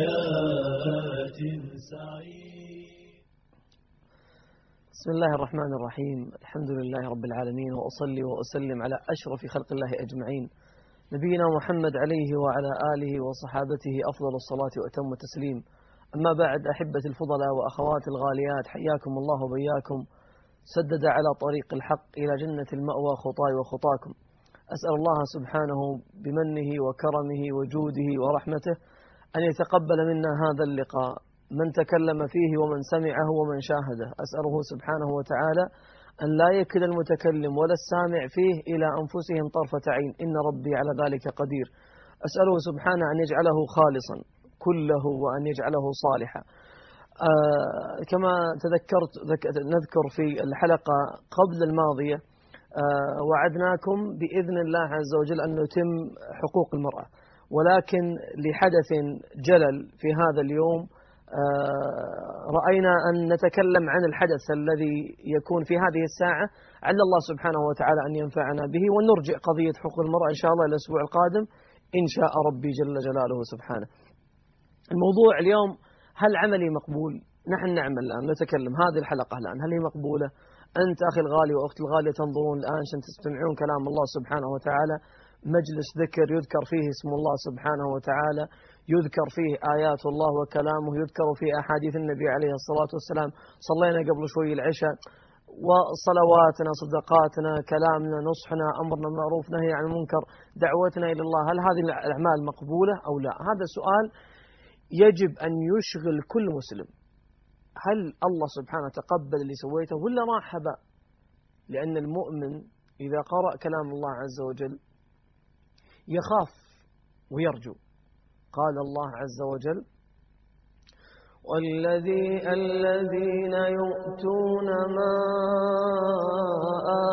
بسم الله الرحمن الرحيم. الحمد لله رب العالمين وأصلي وأسلم على أشرف خلق الله أجمعين. نبينا محمد عليه وعلى آله وصحابته أفضل الصلاة وأتم التسليم. أما بعد أحبة الفضلاء وأخوات الغاليات حياكم الله وبياكم. سدد على طريق الحق إلى جنة المأوى خطاي وخطاكم. أسأل الله سبحانه بمنه وكرمه وجوده ورحمته أن يتقبل منا هذا اللقاء من تكلم فيه ومن سمعه ومن شاهده. أسأله سبحانه وتعالى أن لا يكل المتكلم ولا السامع فيه إلى أنفسهم طرفة عين. إن ربي على ذلك قدير. أسأله سبحانه أن يجعله خالصا كله وأن يجعله صالحا. آه كما تذكرت نذكر في الحلقة قبل الماضية آه وعدناكم بإذن الله عز وجل أن نتم حقوق المرأة. ولكن لحدث جلل في هذا اليوم آه رأينا أن نتكلم عن الحدث الذي يكون في هذه الساعة. عل الله سبحانه وتعالى أن ينفعنا به ونرجع قضية حقوق المرأة إن شاء الله الأسبوع القادم إن شاء ربي جل جلاله سبحانه. الموضوع اليوم هل عملي مقبول؟ نحن نعمل الآن نتكلم هذه الحلقة الآن هل هي مقبولة؟ أنت أخي الغالي وأختي الغالية تنظرون الآن عشان تستمعون كلام الله سبحانه وتعالى. مجلس ذكر يذكر فيه اسم الله سبحانه وتعالى يذكر فيه آيات الله وكلامه يذكر فيه أحاديث النبي عليه الصلاة والسلام. صلينا قبل شوي العشاء وصلواتنا صدقاتنا كلامنا نصحنا أمرنا بالمعروف نهي عن المنكر دعوتنا إلى الله. هل هذه الأعمال مقبولة أو لا؟ هذا سؤال يجب أن يشغل كل مسلم. هل الله سبحانه تقبل اللي سويته ولا هباء لأن المؤمن إذا قرأ كلام الله عز وجل يخاف ويرجو. قال الله عز وجل والذي الذين يؤتون ما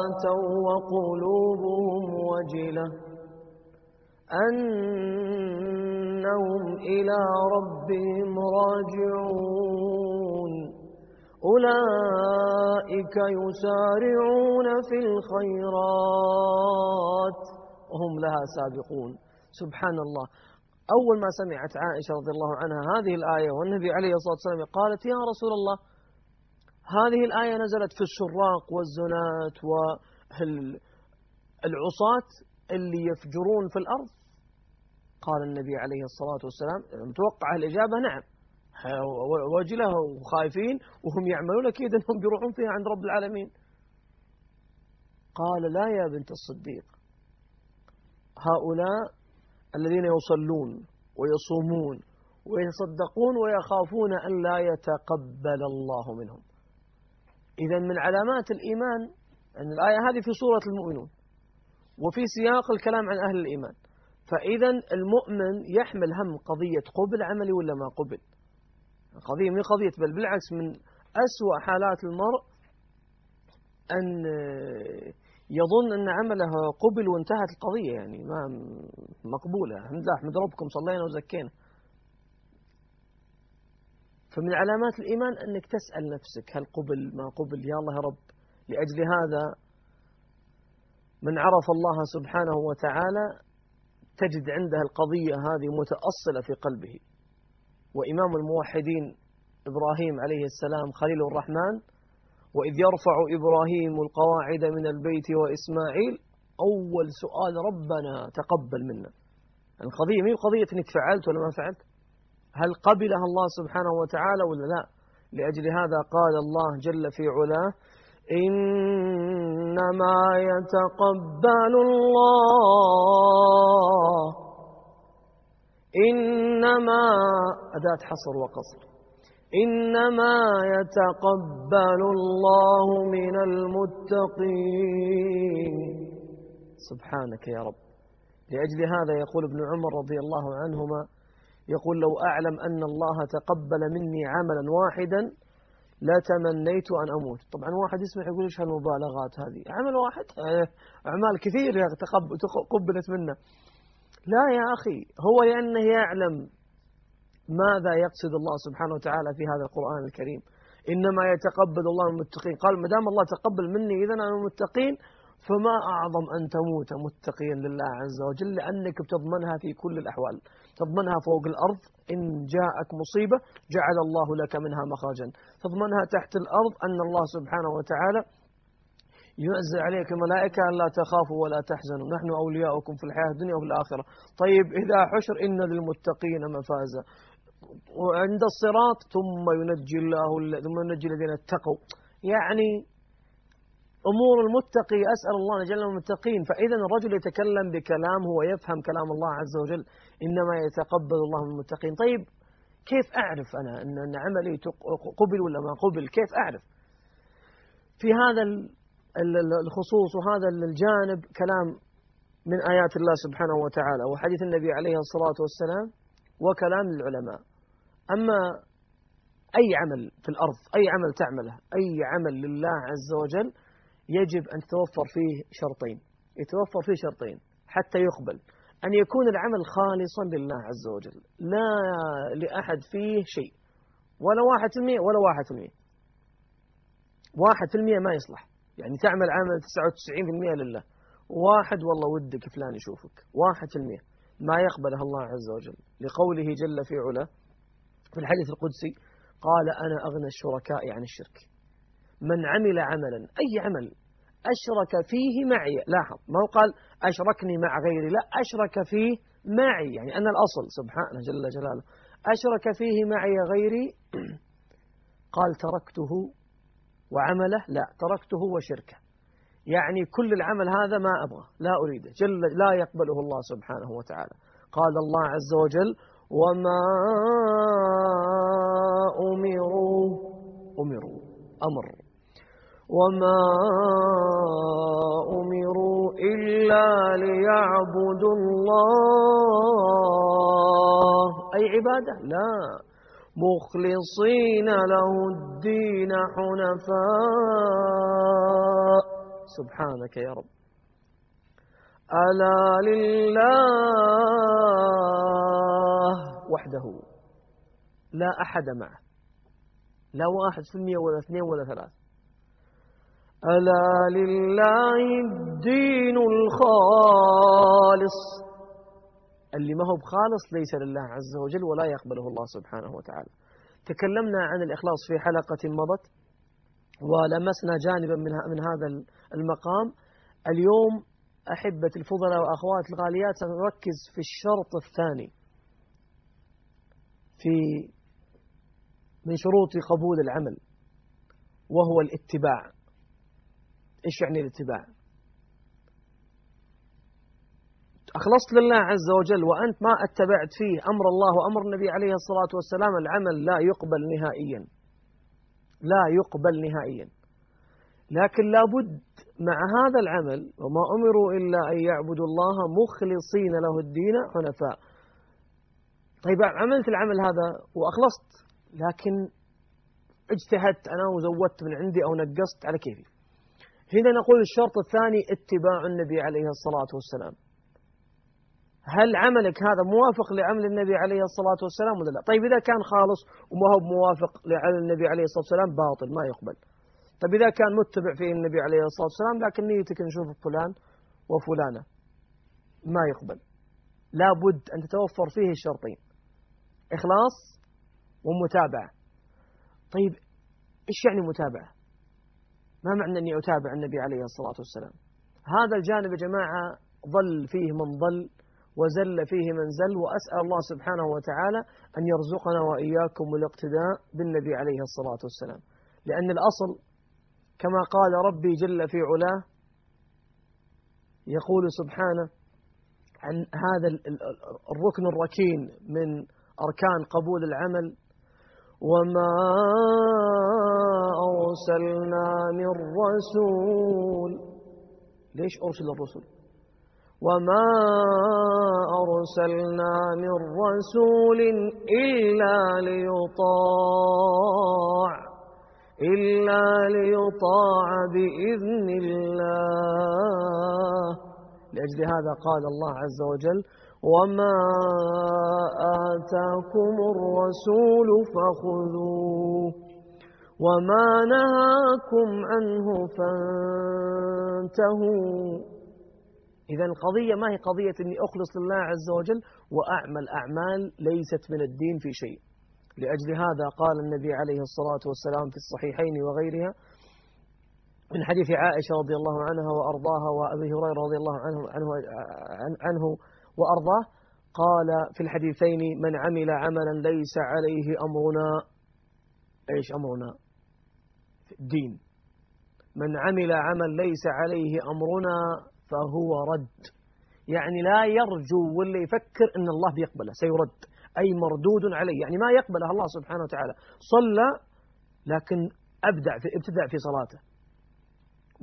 آتوا وقلوبهم وجلة أنهم إلى ربهم راجعون. أولئك يسارعون في الخيرات. وهم لها سابقون. سبحان الله أول ما سمعت عائشة رضي الله عنها هذه الآية والنبي عليه الصلاة والسلام قالت يا رسول الله هذه الآية نزلت في السراق والزنات والعصاة اللي يفجرون في الأرض؟ قال النبي عليه الصلاة والسلام متوقع الإجابة نعم. وجلة وخايفين وهم يعملون أكيد أنهم بيروحون فيها عند رب العالمين. قال لا يا بنت الصديق هؤلاء الذين يصلون ويصومون ويصدقون ويخافون أن لا يتقبل الله منهم. إذا من علامات الإيمان أن الآية هذه في سورة المؤمنون وفي سياق الكلام عن أهل الإيمان. فإذا المؤمن يحمل هم قضية قبل عملي ولا ما قبل؟ قضية من قضية بل بالعكس من أسوأ حالات المرء أن يظن أن عمله قبل وانتهت القضية يعني ما مقبولة. الحمد لله احمد ربكم صلينا وزكينا. فمن علامات الإيمان أنك تسأل نفسك هل قبل؟ ما قبل؟ يا الله يا رب لأجل هذا من عرف الله سبحانه وتعالى تجد عنده القضية هذه متأصلة في قلبه. وإمام الموحدين إبراهيم عليه السلام خليل الرحمن وإذ يرفع إبراهيم القواعد من البيت وإسماعيل أول سؤال ربنا تقبل منا. القضية مين قضية أنك فعلت ولا ما فعلت؟ هل قبلها الله سبحانه وتعالى ولا لا؟ لأجل هذا قال الله جل في علاه إنما يتقبل الله. إنما أداة حصر وقصر. إنما يتقبل الله من المتقين. سبحانك يا رب. لأجل هذا يقول ابن عمر رضي الله عنهما يقول لو أعلم أن الله تقبل مني عملا واحدا لتمنيت أن أموت. طبعا واحد يسمع يقول إيش هالمبالغات هذه؟ عمل واحد؟ أعمال كثير تقبلت منه. لا يا أخي هو لأنه يعلم ماذا يقصد الله سبحانه وتعالى في هذا القرآن الكريم؟ إنما يتقبل الله المتقين. قال ما دام الله تقبل مني إذا أنا المتقين فما أعظم أن تموت متقيا لله عز وجل لأنك بتضمنها في كل الأحوال. تضمنها فوق الأرض إن جاءك مصيبة جعل الله لك منها مخرجا. تضمنها تحت الأرض أن الله سبحانه وتعالى ينزل عليك الملائكة أن لا تخافوا ولا تحزنوا. نحن أولياؤكم في الحياة الدنيا وفي الآخرة. طيب إذا حشر إن للمتقين مفازا. وعند الصراط ثم ينجي الله ثم ينجي الذين اتقوا. يعني أمور المتقي أسأل الله أن يجعلنا المتقين. فإذا الرجل يتكلم بكلام هو يفهم كلام الله عز وجل إنما يتقبل الله من المتقين. طيب كيف أعرف أنا أن عملي قبل ولا ما قبل؟ كيف أعرف؟ في هذا الخصوص وهذا الجانب كلام من آيات الله سبحانه وتعالى وحديث النبي عليه الصلاة والسلام وكلام العلماء أما أي عمل في الأرض أي عمل تعمله أي عمل لله عز وجل يجب أن تتوفر فيه شرطين. يتوفر فيه شرطين حتى يقبل. أن يكون العمل خالصا لله عز وجل. لا لأحد فيه شيء. ولا واحد في المية ولا واحد في المية. واحد في المية ما يصلح. يعني تعمل عمل 99% لله. واحد والله ودك فلان يشوفك. واحد في المية. ما يقبلها الله عز وجل. لقوله جل في علا في الحديث القدسي قال أنا أغنى الشركاء عن الشرك. من عمل عملا أي عمل أشرك فيه معي. لاحظ ما هو قال أشركني مع غيري لا أشرك فيه معي. يعني أنا الأصل سبحانه جل جلاله أشرك فيه معي غيري. قال تركته وعمله لا تركته وشركه. يعني كل العمل هذا ما أبغى لا أريده. جل لا يقبله الله سبحانه وتعالى. قال الله عز وجل وما أمروا أمروا أمر وما أمروا إلا ليعبدوا الله أي عبادة لا مخلصين له الدين حنفاء سبحانك يا رب ألا لله وحده لا أحد معه. لا واحد في المية ولا اثنين ولا ثلاث. ألا لله الدين الخالص. اللي ما هو بخالص ليس لله عز وجل ولا يقبله الله سبحانه وتعالى. تكلمنا عن الإخلاص في حلقة مضت ولمسنا جانبا من هذا المقام. اليوم أحبة الفضلاء وأخوات الغاليات سنركز في الشرط الثاني. في من شروط قبول العمل وهو الاتباع. إيش يعني الاتباع؟ أخلصت لله عز وجل وأنت ما اتبعت فيه أمر الله وأمر النبي عليه الصلاة والسلام العمل لا يقبل نهائيا. لا يقبل نهائيا. لكن لابد مع هذا العمل وما أمروا إلا أن يعبدوا الله مخلصين له الدين حنفاء. طيب عملت العمل هذا وأخلصت لكن اجتهدت أنا وزودت من عندي أو نقصت على كيفي. هنا نقول الشرط الثاني اتباع النبي عليه الصلاة والسلام. هل عملك هذا موافق لعمل النبي عليه الصلاة والسلام ولا لا؟ طيب إذا كان خالص وما هو موافق لعمل النبي عليه الصلاة والسلام باطل ما يقبل. طيب إذا كان متبع فيه النبي عليه الصلاة والسلام لكن نيتك نشوف فلان وفلانة ما يقبل. لابد أن تتوفر فيه الشرطين إخلاص ومتابعة. طيب إيش يعني متابعة؟ ما معنى أني أتابع النبي عليه الصلاة والسلام؟ هذا الجانب يا جماعة ظل فيه من ظل وزل فيه من زل وأسأل الله سبحانه وتعالى أن يرزقنا وإياكم الاقتداء بالنبي عليه الصلاة والسلام. لأن الأصل كما قال ربي جل في علاه يقول سبحانه عن هذا الركن الركين من أركان قبول العمل وما أرسلنا من رسول. ليش أرسل الرسل؟ وما أرسلنا من رسول إلا ليطاع إلا ليطاع بإذن الله لأجل هذا قال الله عز وجل وما آتاكم الرسول فخذوه وما نهاكم عنه فانتهوا إذا القضية ما هي قضية أني أخلص لله عز وجل وأعمل أعمال ليست من الدين في شيء. لأجل هذا قال النبي عليه الصلاة والسلام في الصحيحين وغيرها من حديث عائشة رضي الله عنها وأرضاها وأبي هريرة رضي الله عنه, عنه, عنه وأرضاه قال في الحديثين من عمل عملا ليس عليه أمرنا إيش أمرنا؟ الدين من عمل عمل ليس عليه أمرنا فهو رد. يعني لا يرجو ولا يفكر أن الله بيقبله سيرد. أي مردود عليه يعني ما يقبله الله سبحانه وتعالى. صلى لكن أبدع في ابتدع في صلاته.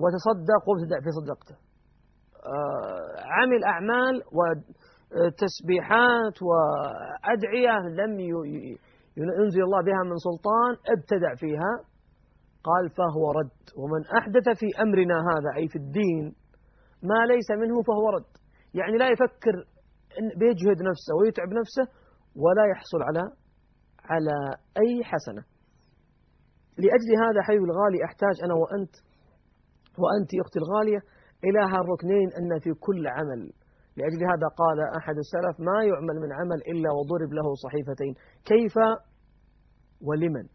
وتصدق وابتدع في صدقته. آه، عمل أعمال وتسبيحات وأدعية لم ينزل الله بها من سلطان ابتدع فيها. قال فهو رد. ومن أحدث في أمرنا هذا أي في الدين ما ليس منه فهو رد. يعني لا يفكر بيجهد نفسه ويتعب نفسه ولا يحصل على على أي حسنة. لأجل هذا حي الغالي أحتاج أنا وأنت وأنت أختي الغالية إلى هالركنين أن في كل عمل. لأجل هذا قال أحد السلف ما يعمل من عمل إلا وضرب له صحيفتين. كيف ولمن؟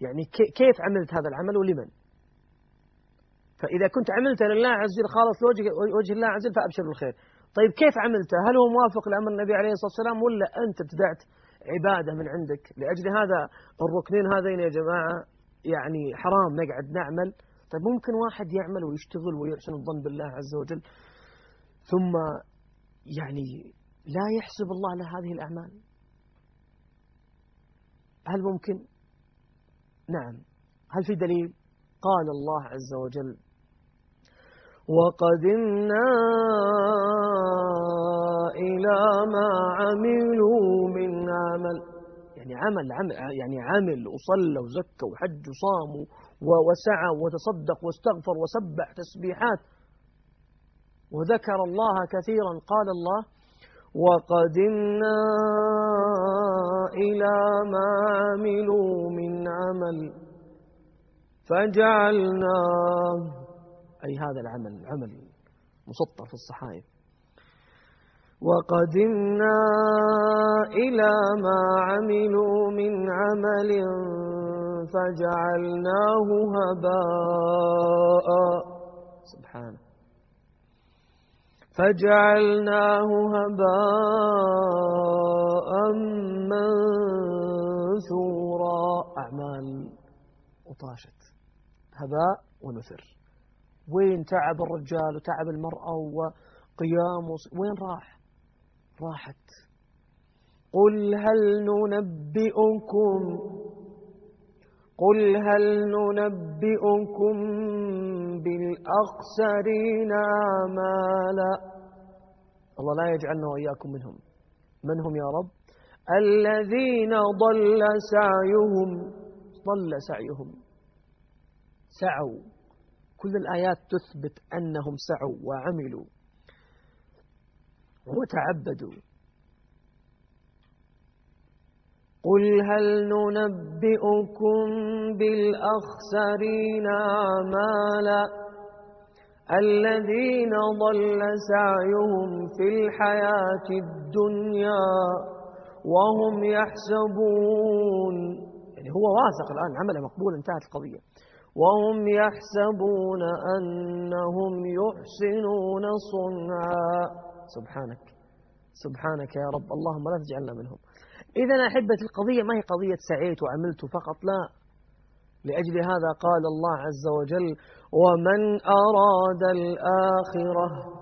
يعني كيف عملت هذا العمل ولمن؟ فإذا كنت عملت لله عز وجل خالص لوجه وجه الله عز وجل فأبشر بالخير. طيب كيف عملته؟ هل هو موافق لأمر النبي عليه الصلاة والسلام ولا أنت ابتدعت عبادة من عندك؟ لأجل هذا الركنين هذين يا جماعة يعني حرام نقعد نعمل. طيب ممكن واحد يعمل ويشتغل ويحسن الظن بالله عز وجل ثم يعني لا يحسب الله له هذه الأعمال. هل ممكن؟ نعم. هل في دليل؟ قال الله عز وجل وقدمنا إلى ما عملوا من عمل. يعني عمل, عمل يعني عمل وصلى وزكى وحج وصام وسعى وتصدق واستغفر وسبح تسبيحات. وذكر الله كثيرا قال الله وقدمنا إلى ما عملوا من عمل. فجعلناه أي هذا العمل عمل مسطر في الصحائف. وقدمنا إلى ما عملوا من عمل فجعلناه هباء. سبحانه فجعلناه هباء منثورا. أعمال وطاشت هباء ونثر. وين تعب الرجال وتعب المرأة وقيام وين راح؟ راحت. قل هل ننبئكم؟ قل هل ننبئكم بالأخسرين أعمالا؟ الله لا يجعلنا وإياكم منهم. من هم يا رب؟ الذين ضل سعيهم. ضل سعيهم. سعوا. كل الآيات تثبت أنهم سعوا وعملوا وتعبدوا. قل هل ننبئكم بالأخسرين أعمالا الذين ضل سعيهم في الحياة الدنيا وهم يحسبون. يعني هو واثق الآن عمله مقبول انتهت القضية. وهم يحسبون أنهم يحسنون صنعا. سبحانك. سبحانك يا رب. اللهم لا تجعلنا منهم. إذا أحبة القضية ما هي قضية سعيت وعملت فقط؟ لا. لأجل هذا قال الله عز وجل ومن أراد الآخرة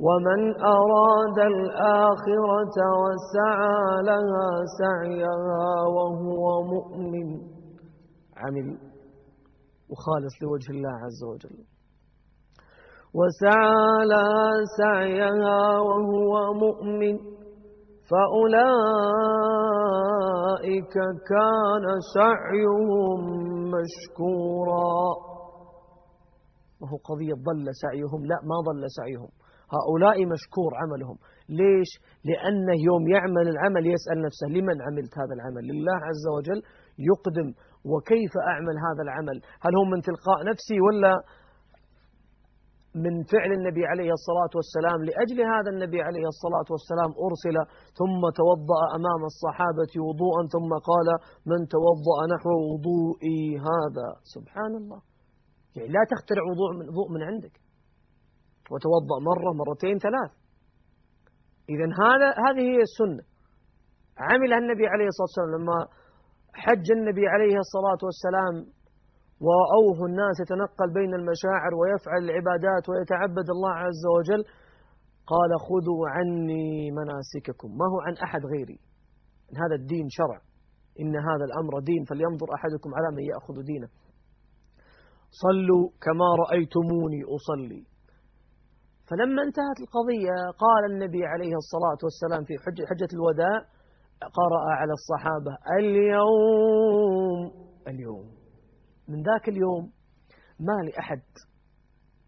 ومن أراد الآخرة وسعى لها سعيها وهو مؤمن. عمل. وخالص لوجه الله عز وجل. وسعى لها سعيها وهو مؤمن فأولئك كان سعيهم مشكورا. وهو قضية ضل سعيهم لا ما ضل سعيهم. هؤلاء مشكور عملهم. ليش؟ لأنه يوم يعمل العمل يسأل نفسه لمن عملت هذا العمل؟ لله عز وجل يقدم وكيف أعمل هذا العمل؟ هل هو من تلقاء نفسي ولا من فعل النبي عليه الصلاة والسلام؟ لأجل هذا النبي عليه الصلاة والسلام أرسل ثم توضأ أمام الصحابة وضوءا ثم قال من توضأ نحو وضوئي هذا. سبحان الله يعني لا تخترع وضوء من, وضوء من عندك. وتوضأ مرة مرتين ثلاث. إذا هذا هذه هي السنة. عملها النبي عليه الصلاة والسلام لما حج النبي عليه الصلاة والسلام ورأوه الناس يتنقل بين المشاعر ويفعل العبادات ويتعبد الله عز وجل. قال خذوا عني مناسككم. ما هو عن أحد غيري. إن هذا الدين شرع. إن هذا الأمر دين. فلينظر أحدكم على من يأخذ دينه. صلوا كما رأيتموني أصلي. فلما انتهت القضية قال النبي عليه الصلاة والسلام في حجة الوداع قرأ على الصحابة. اليوم اليوم. من ذاك اليوم ما لأحد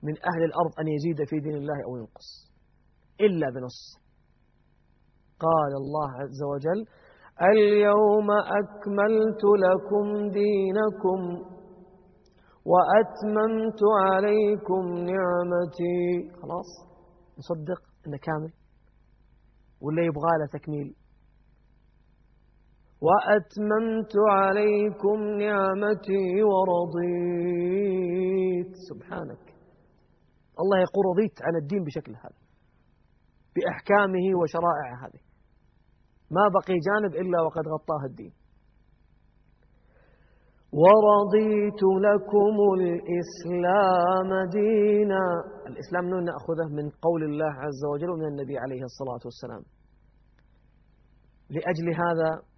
من أهل الأرض أن يزيد في دين الله أو ينقص. إلا بنص. قال الله عز وجل اليوم أكملت لكم دينكم وأتممت عليكم نعمتي. خلاص؟ نصدق أنه كامل؟ ولا يبغى له تكميل؟ وأتممت عليكم نعمتي ورضيت. سبحانك. الله يقول رضيت عن الدين بشكل هذا بأحكامه وشرائع هذه. ما بقي جانب إلا وقد غطاه الدين. ورضيت لكم الإسلام دينا. الإسلام نأخذه من قول الله عز وجل ومن النبي عليه الصلاة والسلام. لأجل هذا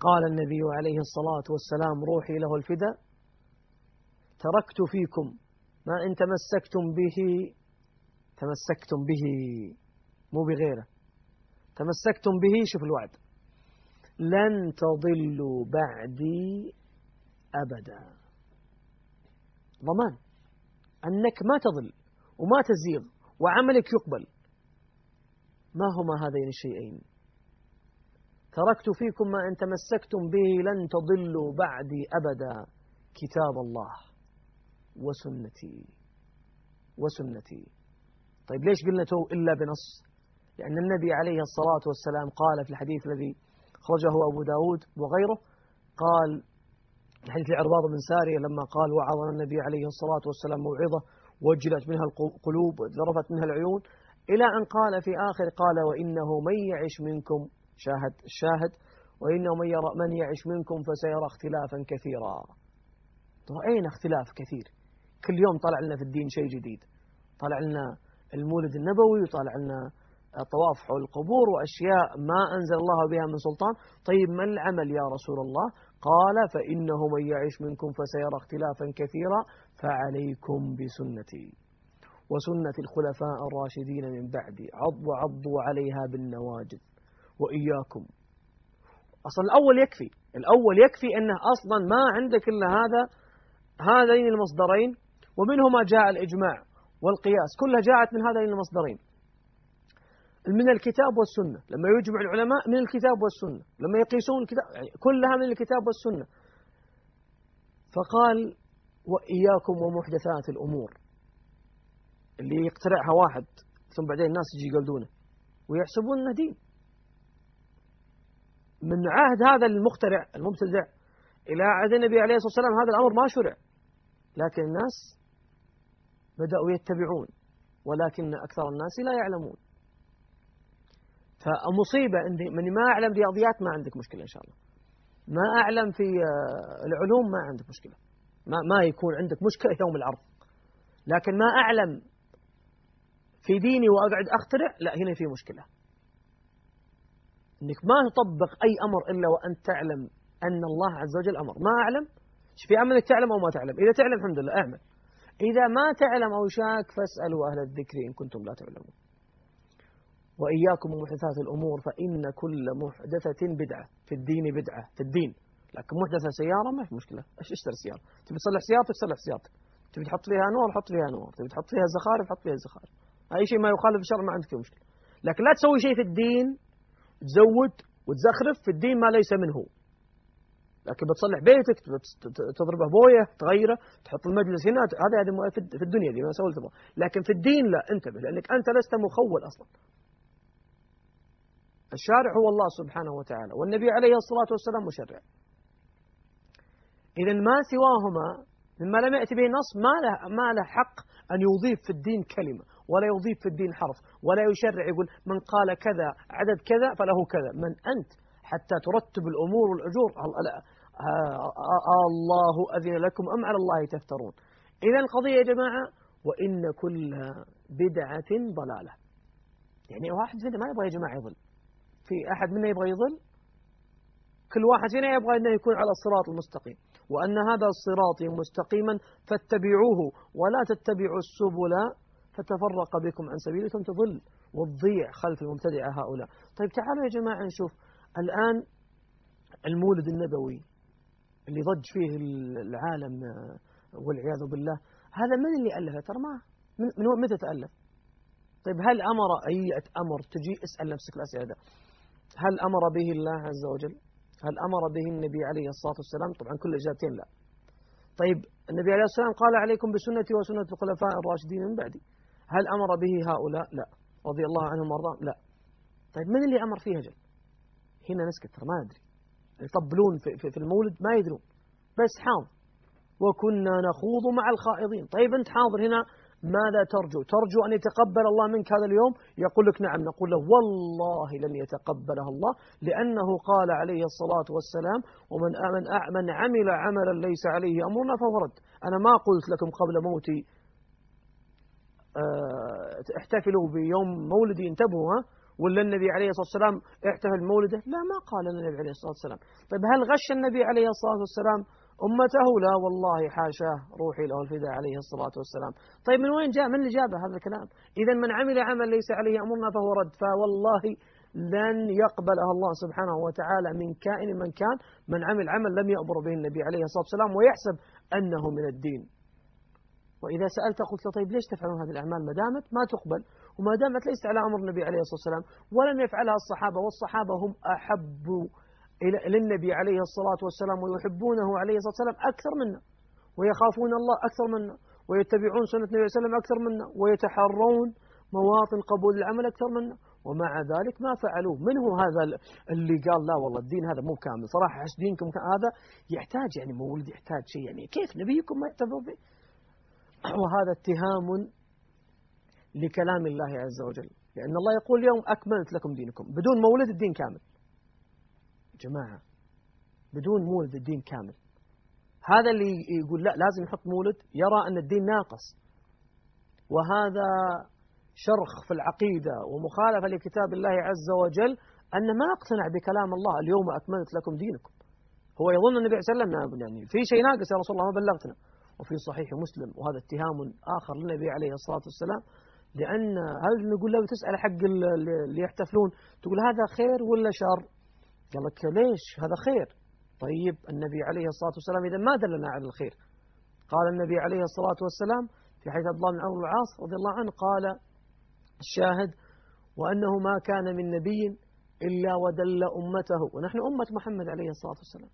قال النبي عليه الصلاة والسلام روحي له الفداء تركت فيكم ما إن تمسكتم به تمسكتم به مو بغيره تمسكتم به شوف الوعد لن تضلوا بعدي أبدا. ضمان أنك ما تضل وما تزيغ وعملك يقبل. ما هما هذين الشيئين؟ تركت فيكم ما إن تمسكتم به لن تضلوا بعدي أبدا. كتاب الله وسنتي وسنتي. طيب ليش قلنا تو إلا بنص؟ لأن النبي عليه الصلاة والسلام قال في الحديث الذي خرجه أبو داود وغيره قال حديث العرباض بن سارية لما قال وعظنا النبي عليه الصلاة والسلام موعظة وجلت منها القلوب وذرفت منها العيون. إلى أن قال في آخر قال وإنه من يعش منكم شاهد الشاهد وإنه من, يرى من يعش منكم فسيرى اختلافا كثيرا. رأينا اختلاف كثير؟ كل يوم طلع لنا في الدين شيء جديد. طلع لنا المولد النبوي وطلع لنا طواف حول القبور وأشياء ما أنزل الله بها من سلطان. طيب ما العمل يا رسول الله؟ قال فإنه من يعيش منكم فسيرى اختلافا كثيرا فعليكم بسنتي. وسنة الخلفاء الراشدين من بعدي. عضوا عضوا عليها بالنواجذ. وإياكم. أصلا الأول يكفي الأول يكفي أنه أصلا ما عندك إلا هذا هذين المصدرين ومنهما جاء الإجماع والقياس. كلها جاءت من هذين المصدرين. من الكتاب والسنة. لما يجمع العلماء من الكتاب والسنة. لما يقيسون الكتاب يعني كلها من الكتاب والسنة. فقال وإياكم ومحدثات الأمور. اللي يقترعها واحد ثم بعدين الناس يجي يقلدونه. ويحسبون إنه دين. من عهد هذا المخترع المبتدع إلى عهد النبي عليه الصلاة والسلام. هذا الأمر ما شرع لكن الناس بدأوا يتبعون ولكن أكثر الناس لا يعلمون. فمصيبة من ما أعلم رياضيات ما عندك مشكلة إن شاء الله. ما أعلم في آه، العلوم ما عندك مشكلة. ما, ما يكون عندك مشكلة يوم العرض. لكن ما أعلم في ديني وأقعد أخترع لا هنا في مشكلة. أنك ما تطبق أي أمر إلا وأنت تعلم أن الله عز وجل أمر. ما أعلم؟ في أمر أنك تعلم أو ما تعلم؟ إذا تعلم الحمد لله أعمل. إذا ما تعلم أو شاك فاسألوا أهل الذكر إن كنتم لا تعلمون. وإياكم ومحدثات الأمور فإن كل محدثة بدعة. في الدين بدعة. في الدين. لكن محدثة سيارة ما في مشكلة. اشتري سيارة؟ تبي تصلح سيارتك؟ تصلح سيارتك. تبي تحط فيها نور؟ حط فيها نور. تبي تحط فيها زخارف؟ حط فيها زخارف. أي شيء ما يخالف الشرع ما عندك مشكلة. لكن لا تسوي شيء في الدين تزود وتزخرف في الدين ما ليس منه. لكن بتصلح بيتك تضربه بويه تغيره تحط المجلس هنا هذا هذا في الدنيا دي ما تبغى لكن في الدين لا انتبه لأنك أنت لست مخول أصلا. الشارع هو الله سبحانه وتعالى والنبي عليه الصلاة والسلام مشرع. اذا ما سواهما مما لم يأتي به نص ما له ما له حق أن يضيف في الدين كلمة. ولا يضيف في الدين حرف ولا يشرع يقول من قال كذا عدد كذا فله كذا. من أنت؟ حتى ترتب الأمور والأجور. الله أذن لكم أم على الله تفترون. إذا القضية يا جماعة وإن كل بدعة ضلالة. يعني واحد فينا ما يبغى يا جماعة يضل. في أحد منا يبغى يضل؟ كل واحد فينا يبغى أنه يكون على الصراط المستقيم. وأن هذا الصراط مستقيما فاتبعوه ولا تتبعوا السبل فتفرق بكم عن سبيلكم تضل وتضيع خلف المبتدعة هؤلاء. طيب تعالوا يا جماعة نشوف الآن المولد النبوي اللي ضج فيه العالم آه، والعياذ بالله. هذا من اللي ألفه ترى ما من, من متى تألف؟ طيب هل أمر أي أمر تجي؟ اسأل نفسك الأسئلة هل أمر به الله عز وجل؟ هل أمر به النبي عليه الصلاة والسلام؟ طبعا كل إجابتين لا. طيب النبي عليه الصلاة والسلام قال عليكم بسنتي وسنة الخلفاء الراشدين من بعدي. هل أمر به هؤلاء؟ لا. رضي الله عنهم وأرضاهم؟ لا. طيب من اللي أمر فيها جل هنا نسكت ترى ما ندري يطبلون في, المولد ما يدرون. بس حاضر. وكنا نخوض مع الخائضين. طيب أنت حاضر هنا. ماذا ترجو؟ ترجو أن يتقبل الله منك هذا اليوم؟ يقول لك نعم. نقول له والله لن يتقبلها الله لأنه قال عليه الصلاة والسلام ومن من من عمل عملا ليس عليه أمرنا فهو رد. أنا ما قلت لكم قبل موتي احتفلوا بيوم مولدي انتبهوا ها؟ ولا النبي عليه الصلاة والسلام احتفل بمولده لا ما قال النبي عليه الصلاة والسلام. طيب هل غش النبي عليه الصلاة والسلام أمته؟ لا والله حاشاه روحي له الفداء عليه الصلاة والسلام. طيب من وين جاء؟ من اللي جابه هذا الكلام؟ إذا من عمل عمل ليس عليه أمرنا فهو رد. فوالله لن يقبلها الله سبحانه وتعالى من كائن من كان من عمل عمل لم يأمر به النبي عليه الصلاة والسلام ويحسب أنه من الدين. وإذا سألت قلت له طيب ليش تفعلون هذه الأعمال؟ ما دامت ما تقبل وما دامت ليست على أمر النبي عليه الصلاة والسلام ولم يفعلها الصحابة والصحابة هم أحب للنبي عليه الصلاة والسلام ويحبونه عليه الصلاة والسلام أكثر منا ويخافون الله أكثر منا ويتبعون سنة النبي صلى الله عليه وسلم أكثر منا ويتحرون مواطن قبول العمل أكثر منا ومع ذلك ما فعلوه. من هو هذا اللي قال لا والله الدين هذا مو كامل؟ صراحة دينكم هذا يحتاج يعني مولد يحتاج شيء يعني. كيف نبيكم ما يحتفظ به وهذا اتهام لكلام الله عز وجل. لأن الله يقول اليوم أكملت لكم دينكم بدون مولد الدين كامل. جماعة بدون مولد الدين كامل. هذا اللي يقول لا لازم يحط مولد يرى أن الدين ناقص. وهذا شرخ في العقيدة ومخالفة لكتاب الله عز وجل أن ما أقتنع بكلام الله اليوم أكملت لكم دينكم. هو يظن النبي صلى الله عليه وسلم يعني في شيء ناقص يا رسول الله ما بلغتنا. وفي صحيح مسلم وهذا اتهام آخر للنبي عليه الصلاة والسلام لأن هل نقول له تسأل حق اللي يحتفلون تقول هذا خير ولا شر؟ قال لك ليش هذا خير؟ طيب النبي عليه الصلاة والسلام إذا ما دلنا على الخير. قال النبي عليه الصلاة والسلام في حديث عبد الله بن عمرو العاص رضي الله عنه قال الشاهد وأنه ما كان من نبي إلا ودل أمته. ونحن أمة محمد عليه الصلاة والسلام.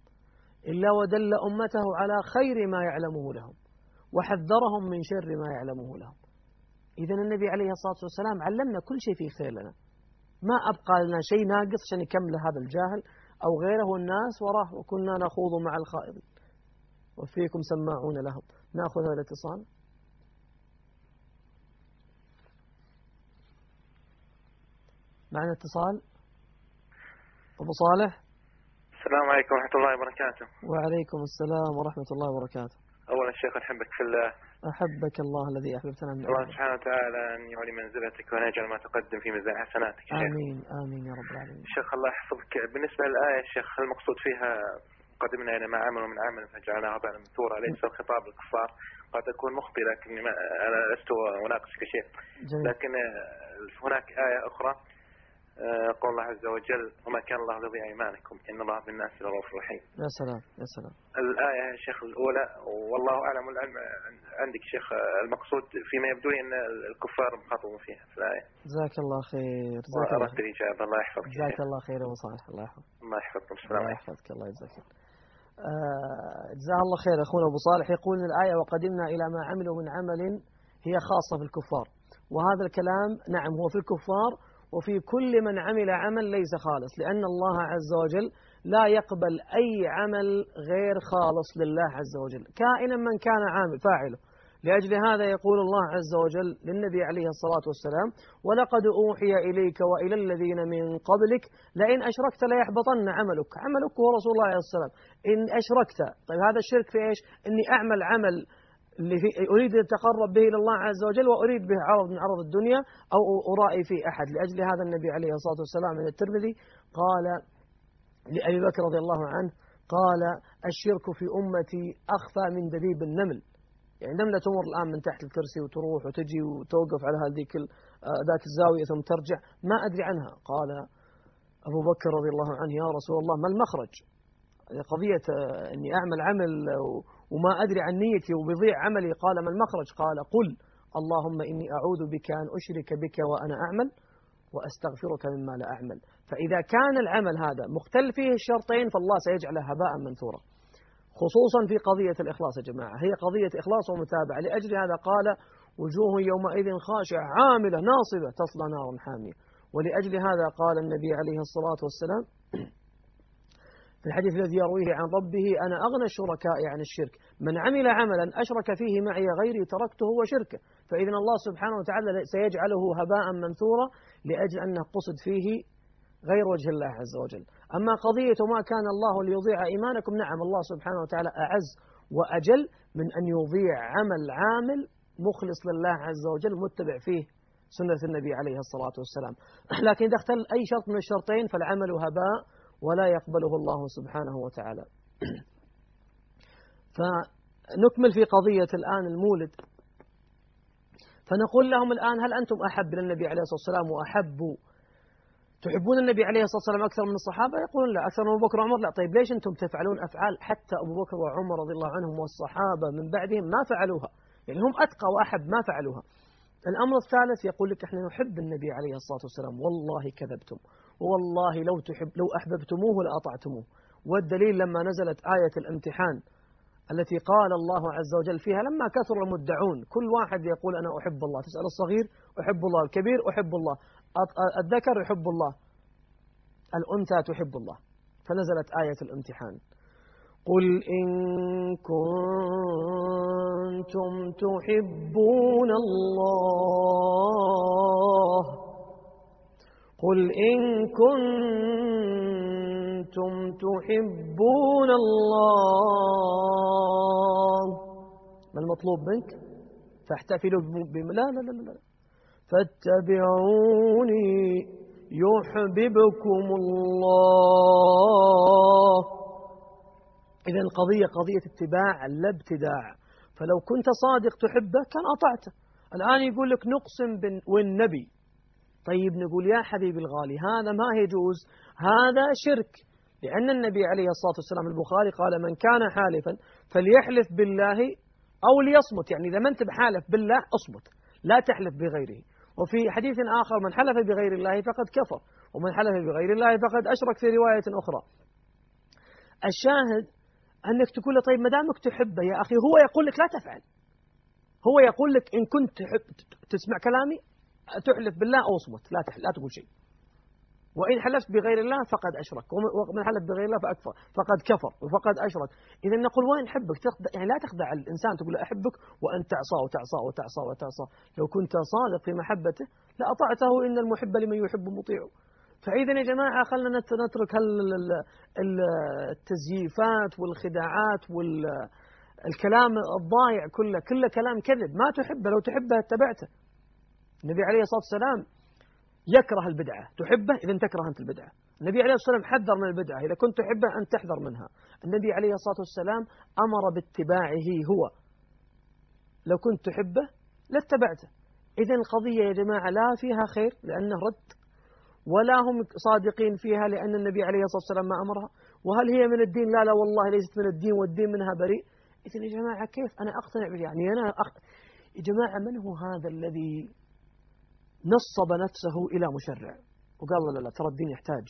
إلا ودل أمته على خير ما يعلمه لهم وحذرهم من شر ما يعلمه لهم. إذا النبي عليه الصلاة والسلام علمنا كل شيء فيه خير لنا. ما أبقى لنا شيء ناقص عشان يكمل هذا الجاهل أو غيره والناس وراه وكنا نخوض مع الخائضين. وفيكم سماعون لهم. نأخذ هذا الاتصال. معنا اتصال؟ أبو صالح؟ السلام عليكم ورحمة الله وبركاته. وعليكم السلام ورحمة الله وبركاته. أولا الشيخ أحبك في الله. أحبك الله الذي أحببتنا من الله سبحانه وتعالى أن يعلي منزلتك وأن يجعل ما تقدم في ميزان حسناتك شيخ. آمين آمين يا رب العالمين. شيخ الله يحفظك. بالنسبة للآية شيخ المقصود فيها قدمنا إلى ما عملوا من عمل فجعلناه هباء منثورا ليس الخطاب للكفار قد أكون مخطئ لكن أنا لست أناقشك شيء لكن هناك آية أخرى. آه، قول الله عز وجل وما كان الله لضيع ايمانكم إن الله بالناس لرؤوف رحيم. يا سلام يا سلام. الآية يا شيخ الأولى والله أعلم العلم عندك شيخ المقصود فيما يبدو لي إن الكفار مخاطبون فيها في الآية. جزاك الله خير جزاك الله خير. الاجابه الله يحفظك. جزاك الله خير ابو صالح الله يحفظك. الله يحفظكم السلام الله يحفظك الله يجزاك آه، جزاه الله خير أخونا أبو صالح يقول الآية وقدمنا إلى ما عملوا من عمل هي خاصة بالكفار وهذا الكلام نعم هو في الكفار وفي كل من عمل عمل ليس خالص لأن الله عز وجل لا يقبل أي عمل غير خالص لله عز وجل. كائنا من كان عامل فاعله. لأجل هذا يقول الله عز وجل للنبي عليه الصلاة والسلام ولقد أوحي إليك وإلى الذين من قبلك لئن أشركت ليحبطن عملك. عملك هو رسول الله عليه الصلاة والسلام. إن أشركت طيب هذا الشرك في إيش؟ إني أعمل عمل أريد أن أتقرب به إلى الله عز وجل وأريد به عرض من عرض الدنيا أو أرائي في أحد. لأجل هذا النبي عليه الصلاة والسلام من الترمذي قال لأبي بكر رضي الله عنه قال الشرك في أمتي أخفى من دبيب النمل. يعني نملة تمر الآن من تحت الكرسي وتروح وتجي وتوقف على هذيك آه، ذاك الزاوية ثم ترجع. ما أدري عنها. قال أبو بكر رضي الله عنه يا رسول الله ما المخرج؟ قضية آه، أني أعمل عمل وما أدري عن نيتي وبيضيع عملي. قال ما المخرج؟ قال قل اللهم إني أعوذ بك أن أشرك بك وأنا أعمل وأستغفرك مما لا أعمل. فإذا كان العمل هذا مختل فيه الشرطين فالله سيجعله هباء منثورا خصوصا في قضية الإخلاص يا جماعة. هي قضية إخلاص ومتابعة. لأجل هذا قال وجوه يومئذ خاشعة عاملة ناصبة تصلى نارا حامية. ولأجل هذا قال النبي عليه الصلاة والسلام الحديث الذي يرويه عن ربه أنا أغنى الشركاء عن الشرك. من عمل عملا أشرك فيه معي غيري تركته وشركه فإذا الله سبحانه وتعالى سيجعله هباء منثورا لأجل أنه قصد فيه غير وجه الله عز وجل. أما قضية ما كان الله ليضيع إيمانكم نعم الله سبحانه وتعالى أعز وأجل من أن يضيع عمل عامل مخلص لله عز وجل متبع فيه سنة النبي عليه الصلاة والسلام. لكن إذا اختل أي شرط من الشرطين فالعمل هباء. ولا يقبله الله سبحانه وتعالى. فنكمل في قضية الآن المولد. فنقول لهم الآن هل أنتم أحب للنبي عليه الصلاة والسلام وأحبوا تحبون النبي عليه الصلاة والسلام أكثر من الصحابة؟ يقولون لا أكثر من أبو بكر وعمر لا. طيب ليش أنتم تفعلون أفعال حتى أبو بكر وعمر رضي الله عنهم والصحابة من بعدهم ما فعلوها؟ يعني هم أتقى وأحب ما فعلوها. الأمر الثالث يقول لك إحنا نحب النبي عليه الصلاة والسلام. والله كذبتم. والله لو تحب لو أحببتموه لأطعتموه. والدليل لما نزلت آية الامتحان التي قال الله عز وجل فيها لما كثر المدعون كل واحد يقول أنا أحب الله. تسأل الصغير أحب الله. الكبير أحب الله. الذكر يحب الله. الأنثى تحب الله. فنزلت آية الامتحان. قل إن كنتم تحبون الله قل إن كنتم تحبون الله. ما المطلوب منك؟ فاحتفلوا بم... لا لا لا لا فاتبعوني يحببكم الله. إذا القضية قضية اتباع لا ابتداع. فلو كنت صادق تحبه كان أطعته. الآن يقول لك نقسم والنبي. طيب نقول يا حبيبي الغالي هذا ما يجوز هذا شرك. لأن النبي عليه الصلاة والسلام البخاري قال من كان حالفا فليحلف بالله أو ليصمت. يعني إذا ما أنت بحالف بالله أصمت لا تحلف بغيره. وفي حديث آخر من حلف بغير الله فقد كفر ومن حلف بغير الله فقد أشرك. في رواية أخرى الشاهد أنك تقول له طيب ما دامك تحبه يا أخي هو يقول لك لا تفعل. هو يقول لك إن كنت تحب تسمع كلامي؟ تحلف بالله أو اصمت لا تحلف لا تقول شيء. وإن حلفت بغير الله فقد أشرك ومن حلف بغير الله فأكفر فقد كفر وفقد أشرك. إذا نقول وين حبك يعني لا تخدع الإنسان تقول له أحبك وأنت تعصى وتعصى وتعصى وتعصى. لو كنت صادق في محبته لأطعته إن المحب لمن يحب مطيع. فإذا يا جماعة خلنا نترك التزييفات والخداعات والكلام الضايع كله كله كلام كذب. ما تحبه لو تحبه اتبعته. النبي عليه الصلاة والسلام يكره البدعة. تحبه إذا تكره أنت البدعة. النبي عليه الصلاة والسلام حذر من البدعة. إذا كنت تحبه أن تحذر منها. النبي عليه الصلاة والسلام أمر باتباعه هو. لو كنت تحبه لاتبعته. إذا القضية يا جماعة لا فيها خير لأنه رد ولا هم صادقين فيها لأن النبي عليه الصلاة والسلام ما أمرها. وهل هي من الدين؟ لا لا والله ليست من الدين والدين منها بريء. إذا يا جماعة كيف أنا أقتنع يعني أنا أخ... يا جماعة من هو هذا الذي نصب نفسه إلى مشرع. وقال لا لا ترى الدين يحتاج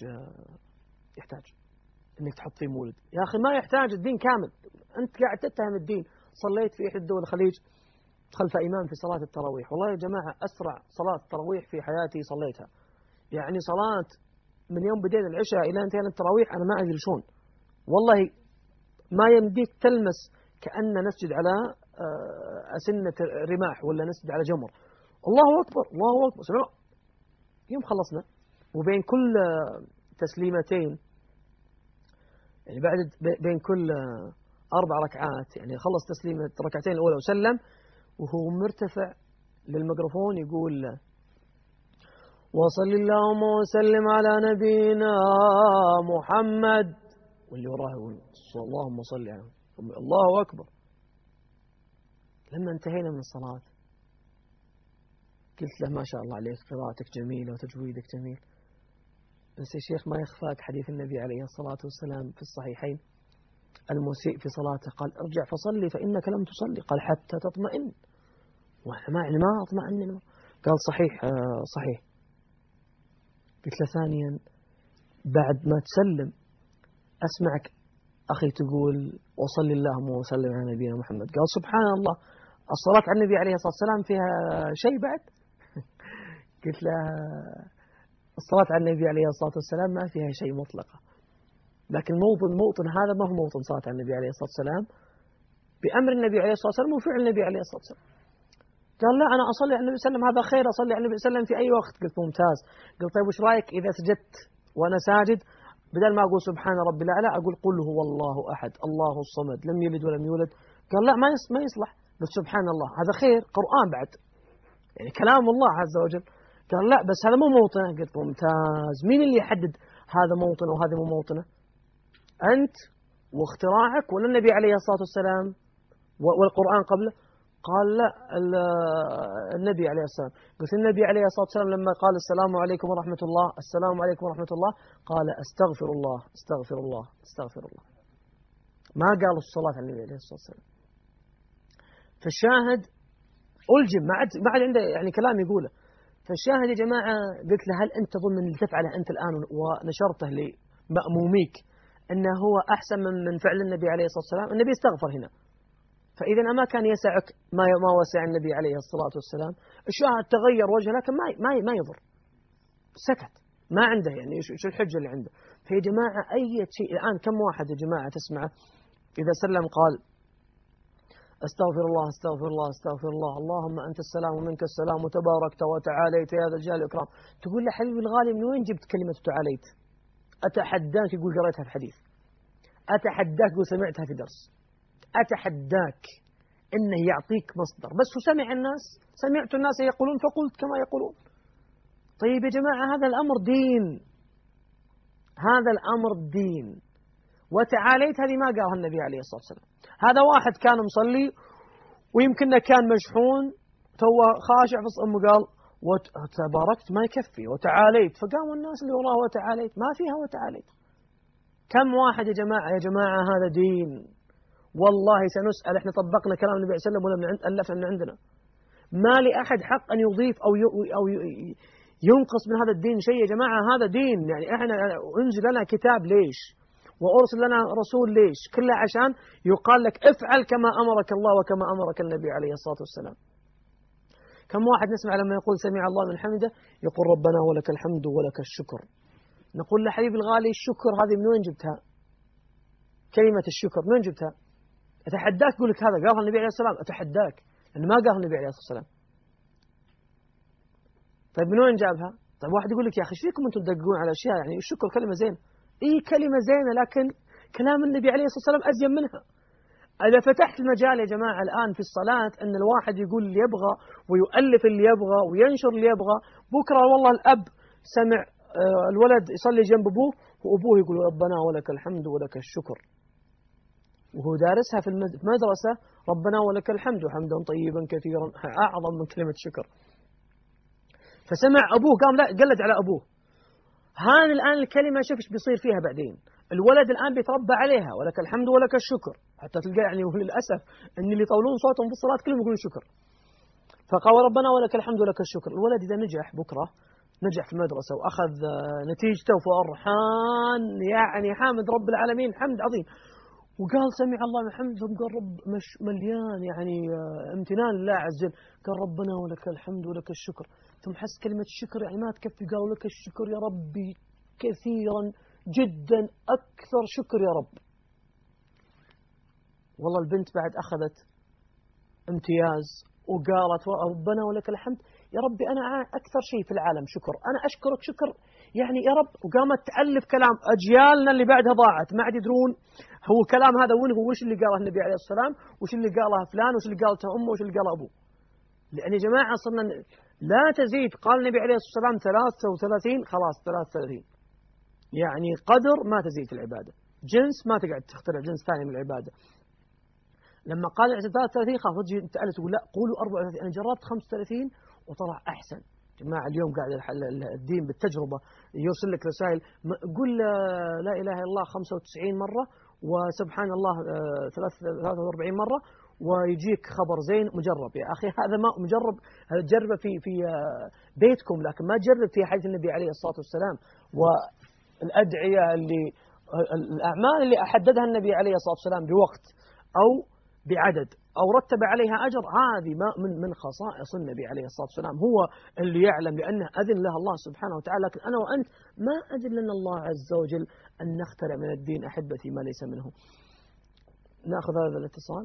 يحتاج إنك تحط فيه مولد. يا أخي ما يحتاج الدين كامل. أنت قاعد تتهم الدين. صليت في احد دول الخليج خلف إمام في صلاة التراويح. والله يا جماعة أسرع صلاة التراويح في حياتي صليتها. يعني صلاة من يوم بدينا العشاء إلى انتهينا التراويح أنا ما أدري شلون. والله ما يمديك تلمس كأن نسجد على آه، أسنة رماح ولا نسجد على جمر. الله أكبر الله أكبر. سمع يوم خلصنا وبين كل تسليمتين يعني بعد بين كل أربع ركعات يعني خلص تسليمة الركعتين الأولى وسلم وهو مرتفع للميكروفون يقول وصل اللهم وسلم على نبينا محمد. واللي وراه يقول اللهم صل على الله أكبر. لما انتهينا من الصلاة قلت له ما شاء الله عليك قراءتك جميلة وتجويدك جميل. بس يا شيخ ما يخفاك حديث النبي عليه الصلاة والسلام في الصحيحين؟ المسيء في صلاته قال ارجع فصلي فإنك لم تصلي قال حتى تطمئن. وأنا ما يعني ما أطمئن. قال صحيح آه صحيح. قلت له ثانيا بعد ما تسلم أسمعك أخي تقول وصلي اللهم وسلم على نبينا محمد. قال سبحان الله الصلاة على النبي عليه الصلاة والسلام فيها شيء بعد؟ قلت له الصلاة على النبي عليه الصلاة والسلام ما فيها شيء مطلقة. لكن الموطن موطن هذا ما هو موطن صلاة على النبي عليه الصلاة والسلام. بأمر النبي عليه الصلاة والسلام وفعل النبي عليه الصلاة والسلام. قال لا أنا أصلي على النبي صلى الله عليه وسلم هذا خير أصلي على النبي صلى الله عليه وسلم في أي وقت. قلت ممتاز. قلت طيب وش رأيك إذا سجدت وأنا ساجد؟ بدل ما أقول سبحان ربي الأعلى أقول قل هو الله أحد الله الصمد لم يلد ولم يولد. قال لا ما ما يصلح. قلت سبحان الله هذا خير قرآن بعد. يعني كلام الله عز وجل. قال لا بس هذا مو موطنه قلت ممتاز مين اللي يحدد هذا موطنه وهذا مو موطنة؟ أنت واختراعك ولا النبي عليه الصلاة والسلام والقرآن قبله؟ قال لا النبي عليه الصلاة والسلام قلت النبي عليه الصلاة والسلام لما قال السلام عليكم ورحمة الله السلام عليكم ورحمة الله قال أستغفر الله أستغفر الله أستغفر الله. ما قال الصلاة على النبي عليه الصلاة والسلام. فالشاهد ألجم ما عاد ما عاد عنده يعني كلام يقوله. فالشاهد يا جماعة قلت له هل أنت تظن اللي تفعله أنت الآن ونشرته لمأموميك أنه هو أحسن من فعل النبي عليه الصلاة والسلام؟ النبي استغفر هنا. فإذا ما كان يسعك ما ما وسع النبي عليه الصلاة والسلام. الشاهد تغير وجهه لكن ما ما ما يضر. سكت. ما عنده يعني. شو الحجة اللي عنده؟ فيا جماعة أي شيء الآن كم واحد يا جماعة تسمعه؟ إذا سلم قال استغفر الله استغفر الله استغفر الله. اللهم أنت السلام ومنك السلام وتباركت وتعاليت يا ذا الجلال والإكرام. تقول له حبيبي الغالي من وين جبت كلمة تعاليت؟ أتحداك يقول قريتها في حديث. أتحداك يقول سمعتها في درس. أتحداك أنه يعطيك مصدر. بس سمع الناس سمعت الناس يقولون فقلت كما يقولون. طيب يا جماعة هذا الأمر دين. هذا الأمر دين. وتعاليت هذه ما قالها النبي عليه الصلاة والسلام. هذا واحد كان مصلي ويمكن كان مشحون تو خاشع في أمه قال وتباركت ما يكفي وتعاليت. فقاموا الناس اللي وراه وتعاليت. ما فيها وتعاليت. كم واحد يا جماعة يا جماعة هذا دين. والله سنسأل إحنا طبقنا كلام النبي صلى الله عليه وسلم ولا ألفنا من عندنا. ما لأحد حق أن يضيف أو أو ينقص من هذا الدين شيء يا جماعة هذا دين. يعني إحنا أنزل لنا كتاب ليش؟ وأرسل لنا رسول ليش؟ كله عشان يقال لك افعل كما أمرك الله وكما أمرك النبي عليه الصلاة والسلام. كم واحد نسمع لما يقول سمع الله من حمده؟ يقول ربنا ولك الحمد ولك الشكر. نقول له حبيبي الغالي الشكر هذه من وين جبتها؟ كلمة الشكر من وين جبتها؟ أتحداك يقول لك هذا قالها النبي عليه الصلاة والسلام. أتحداك. لأن ما قالها النبي عليه الصلاة والسلام. طيب من وين جابها؟ طيب واحد يقول لك يا أخي إيش فيكم أنتم تدققون على أشياء؟ يعني الشكر كلمة زينة. إي كلمة زينة لكن كلام النبي عليه الصلاة والسلام أزين منها. إذا فتحت المجال يا جماعة الآن في الصلاة أن الواحد يقول اللي يبغى ويؤلف اللي يبغى وينشر اللي يبغى. بكرة والله الأب سمع آه، الولد يصلي جنب أبوه وأبوه يقول ربنا ولك الحمد ولك الشكر. وهو دارسها في المدرسة ربنا ولك الحمد حمدا طيبا كثيرا أعظم من كلمة شكر. فسمع أبوه قام لا قلد على أبوه. هذه الآن الكلمة شوف إيش بيصير فيها بعدين. الولد الآن بيتربى عليها ولك الحمد ولك الشكر. حتى تلقى يعني للأسف أن اللي يطولون صوتهم في الصلاة كلهم يقولون شكر. فقال ربنا ولك الحمد ولك الشكر. الولد إذا نجح بكرة نجح في المدرسة وأخذ آه، نتيجته وفرحان يعني حامد رب العالمين حمد عظيم. وقال سمع الله الحمد ثم قال رب مش مليان يعني آه، امتنان لله عز وجل. قال ربنا ولك الحمد ولك الشكر. ثم حس كلمة الشكر يعني ما تكفي قال لك الشكر يا ربي كثيرا جدا أكثر شكر يا رب. والله البنت بعد أخذت امتياز وقالت ربنا ولك الحمد يا ربي أنا أكثر شيء في العالم شكر أنا أشكرك شكر يعني يا رب وقامت تألف كلام أجيالنا اللي بعدها ضاعت ما عاد يدرون هو كلام هذا وين هو وش اللي قاله النبي عليه الصلاة والسلام وش اللي قاله فلان وش اللي قالته أمه وش اللي قاله أبوه. لأن يا جماعة صرنا لا تزيد. قال النبي عليه الصلاة والسلام 33 خلاص 33 يعني قدر ما تزيد في العبادة. جنس ما تقعد تخترع جنس ثاني من العبادة. لما قال 33 خلاص تجي تألف تقول لا قولوا 34 أنا جربت 35 وطلع أحسن. جماعة اليوم قاعد الدين بالتجربة يرسل لك رسائل. قل لا إله إلا الله 95 مرة وسبحان الله 43 آه، مرة ويجيك خبر زين مجرب. يا أخي هذا ما مجرب جربة في في آه، بيتكم لكن ما تجرب في حديث النبي عليه الصلاة والسلام. والأدعية اللي الأعمال اللي أحددها النبي عليه الصلاة والسلام بوقت أو بعدد أو رتب عليها أجر هذه ما من من خصائص النبي عليه الصلاة والسلام. هو اللي يعلم لأنه أذن له الله سبحانه وتعالى. لكن أنا وأنت ما أذن لنا الله عز وجل أن نخترع من الدين أحبتي ما ليس منه. نأخذ هذا الاتصال.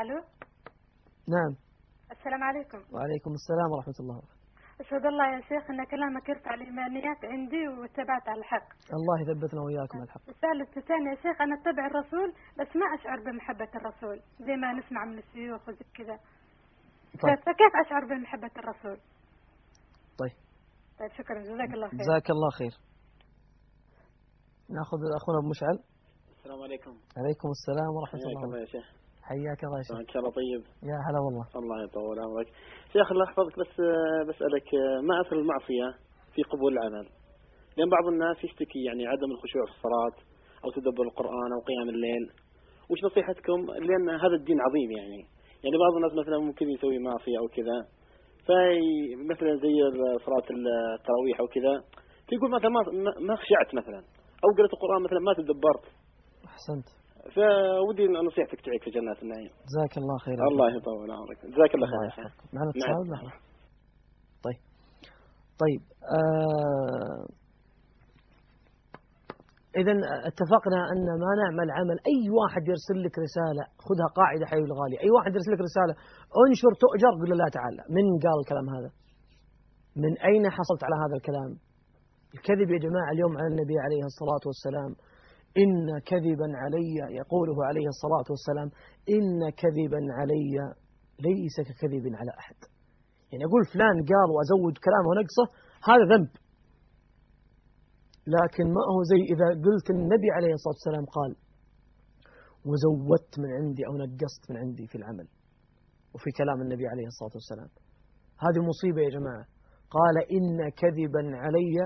ألو؟ نعم. السلام عليكم. وعليكم السلام ورحمة الله وبركاته. أشهد الله يا شيخ أن كلامك يرفع الإيمانيات عندي واتبعت على الحق. الله يثبتنا وإياكم الحق. السؤال الثاني يا شيخ أنا أتبع الرسول بس ما أشعر بمحبة الرسول زي ما نسمع من الشيوخ وزي كذا. طيب. فكيف أشعر بمحبة الرسول؟ طيب. طيب شكرا جزاك الله خير. جزاك الله خير. نأخذ أخونا أبو مشعل. السلام عليكم. عليكم السلام ورحمة الله وبركاته يا شيخ. حياك الله يا شيخ. ان شاء الله طيب. يا هلا والله. الله يطول عمرك. شيخ الله يحفظك بس آه، بسألك آه، ما أثر المعصية في قبول العمل؟ لأن بعض الناس يشتكي يعني عدم الخشوع في الصلاة أو تدبر القرآن أو قيام الليل. وش نصيحتكم؟ لأن هذا الدين عظيم يعني. يعني بعض الناس مثلا ممكن يسوي معصية أو كذا. في مثلا زي صلاة التراويح أو كذا. فيقول مثلا ما ما خشعت مثلا. أو قرأت القرآن مثلا ما تدبرت. أحسنت. فودي نصيحتك تعيك في جنات النعيم. جزاك الله خير الله يطول عمرك. جزاك الله خير معنا اتصال نعم. طيب. طيب آه إذا اتفقنا أن ما نعمل عمل أي واحد يرسل لك رسالة خذها قاعدة حبيبي الغالي. أي واحد يرسل لك رسالة انشر تؤجر قل الله تعالى من قال الكلام هذا؟ من أين حصلت على هذا الكلام؟ الكذب يا جماعة اليوم على النبي عليه الصلاة والسلام إن كذبا علي يقوله عليه الصلاة والسلام إن كذبا علي ليس ككذب على أحد. يعني أقول فلان قال وأزود كلامه ونقصه هذا ذنب. لكن ما هو زي إذا قلت النبي عليه الصلاة والسلام قال وزودت من عندي أو نقصت من عندي في العمل وفي كلام النبي عليه الصلاة والسلام. هذه مصيبة يا جماعة. قال إن كذبا علي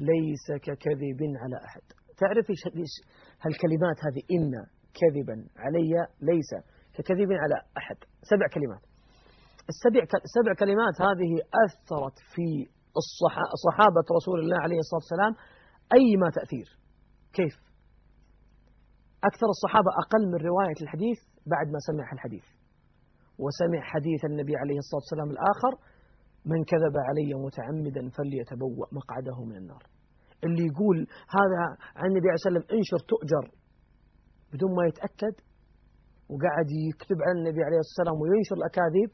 ليس ككذب على أحد. تعرف هالكلمات هذه إن كذبا علي ليس ككذب على أحد. سبع كلمات. السبع سبع كلمات هذه أثرت في صحابة رسول الله عليه الصلاة والسلام أي ما تأثير. كيف؟ أكثر الصحابة أقل من رواية الحديث بعد ما سمع الحديث. وسمع حديث النبي عليه الصلاة والسلام الآخر من كذب علي متعمدا فليتبوأ مقعده من النار. اللي يقول هذا عن النبي عليه الصلاة والسلام انشر تؤجر. بدون ما يتأكد وقعد يكتب عن النبي عليه الصلاة والسلام وينشر الأكاذيب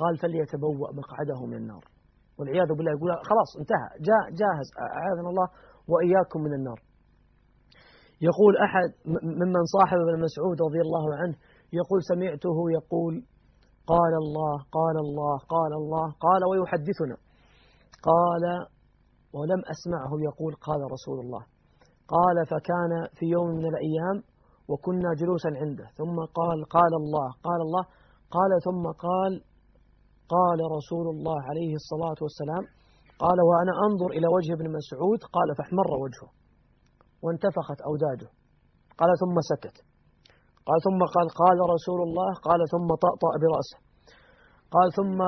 قال فليتبوأ مقعده من النار. والعياذ بالله يقول خلاص انتهى. جاء جاهز. أعاذنا الله وإياكم من النار. يقول أحد ممن صاحب ابن مسعود رضي الله عنه يقول سمعته يقول قال الله قال الله قال الله قال ويحدثنا. قال ولم أسمعه يقول قال رسول الله. قال فكان في يوم من الأيام وكنا جلوسا عنده. ثم قال قال الله قال الله قال ثم قال قال رسول الله عليه الصلاة والسلام قال وأنا أنظر إلى وجه ابن مسعود. قال فاحمر وجهه وانتفخت أوداجه قال ثم سكت. قال ثم قال قال رسول الله قال ثم طأطأ برأسه. قال ثم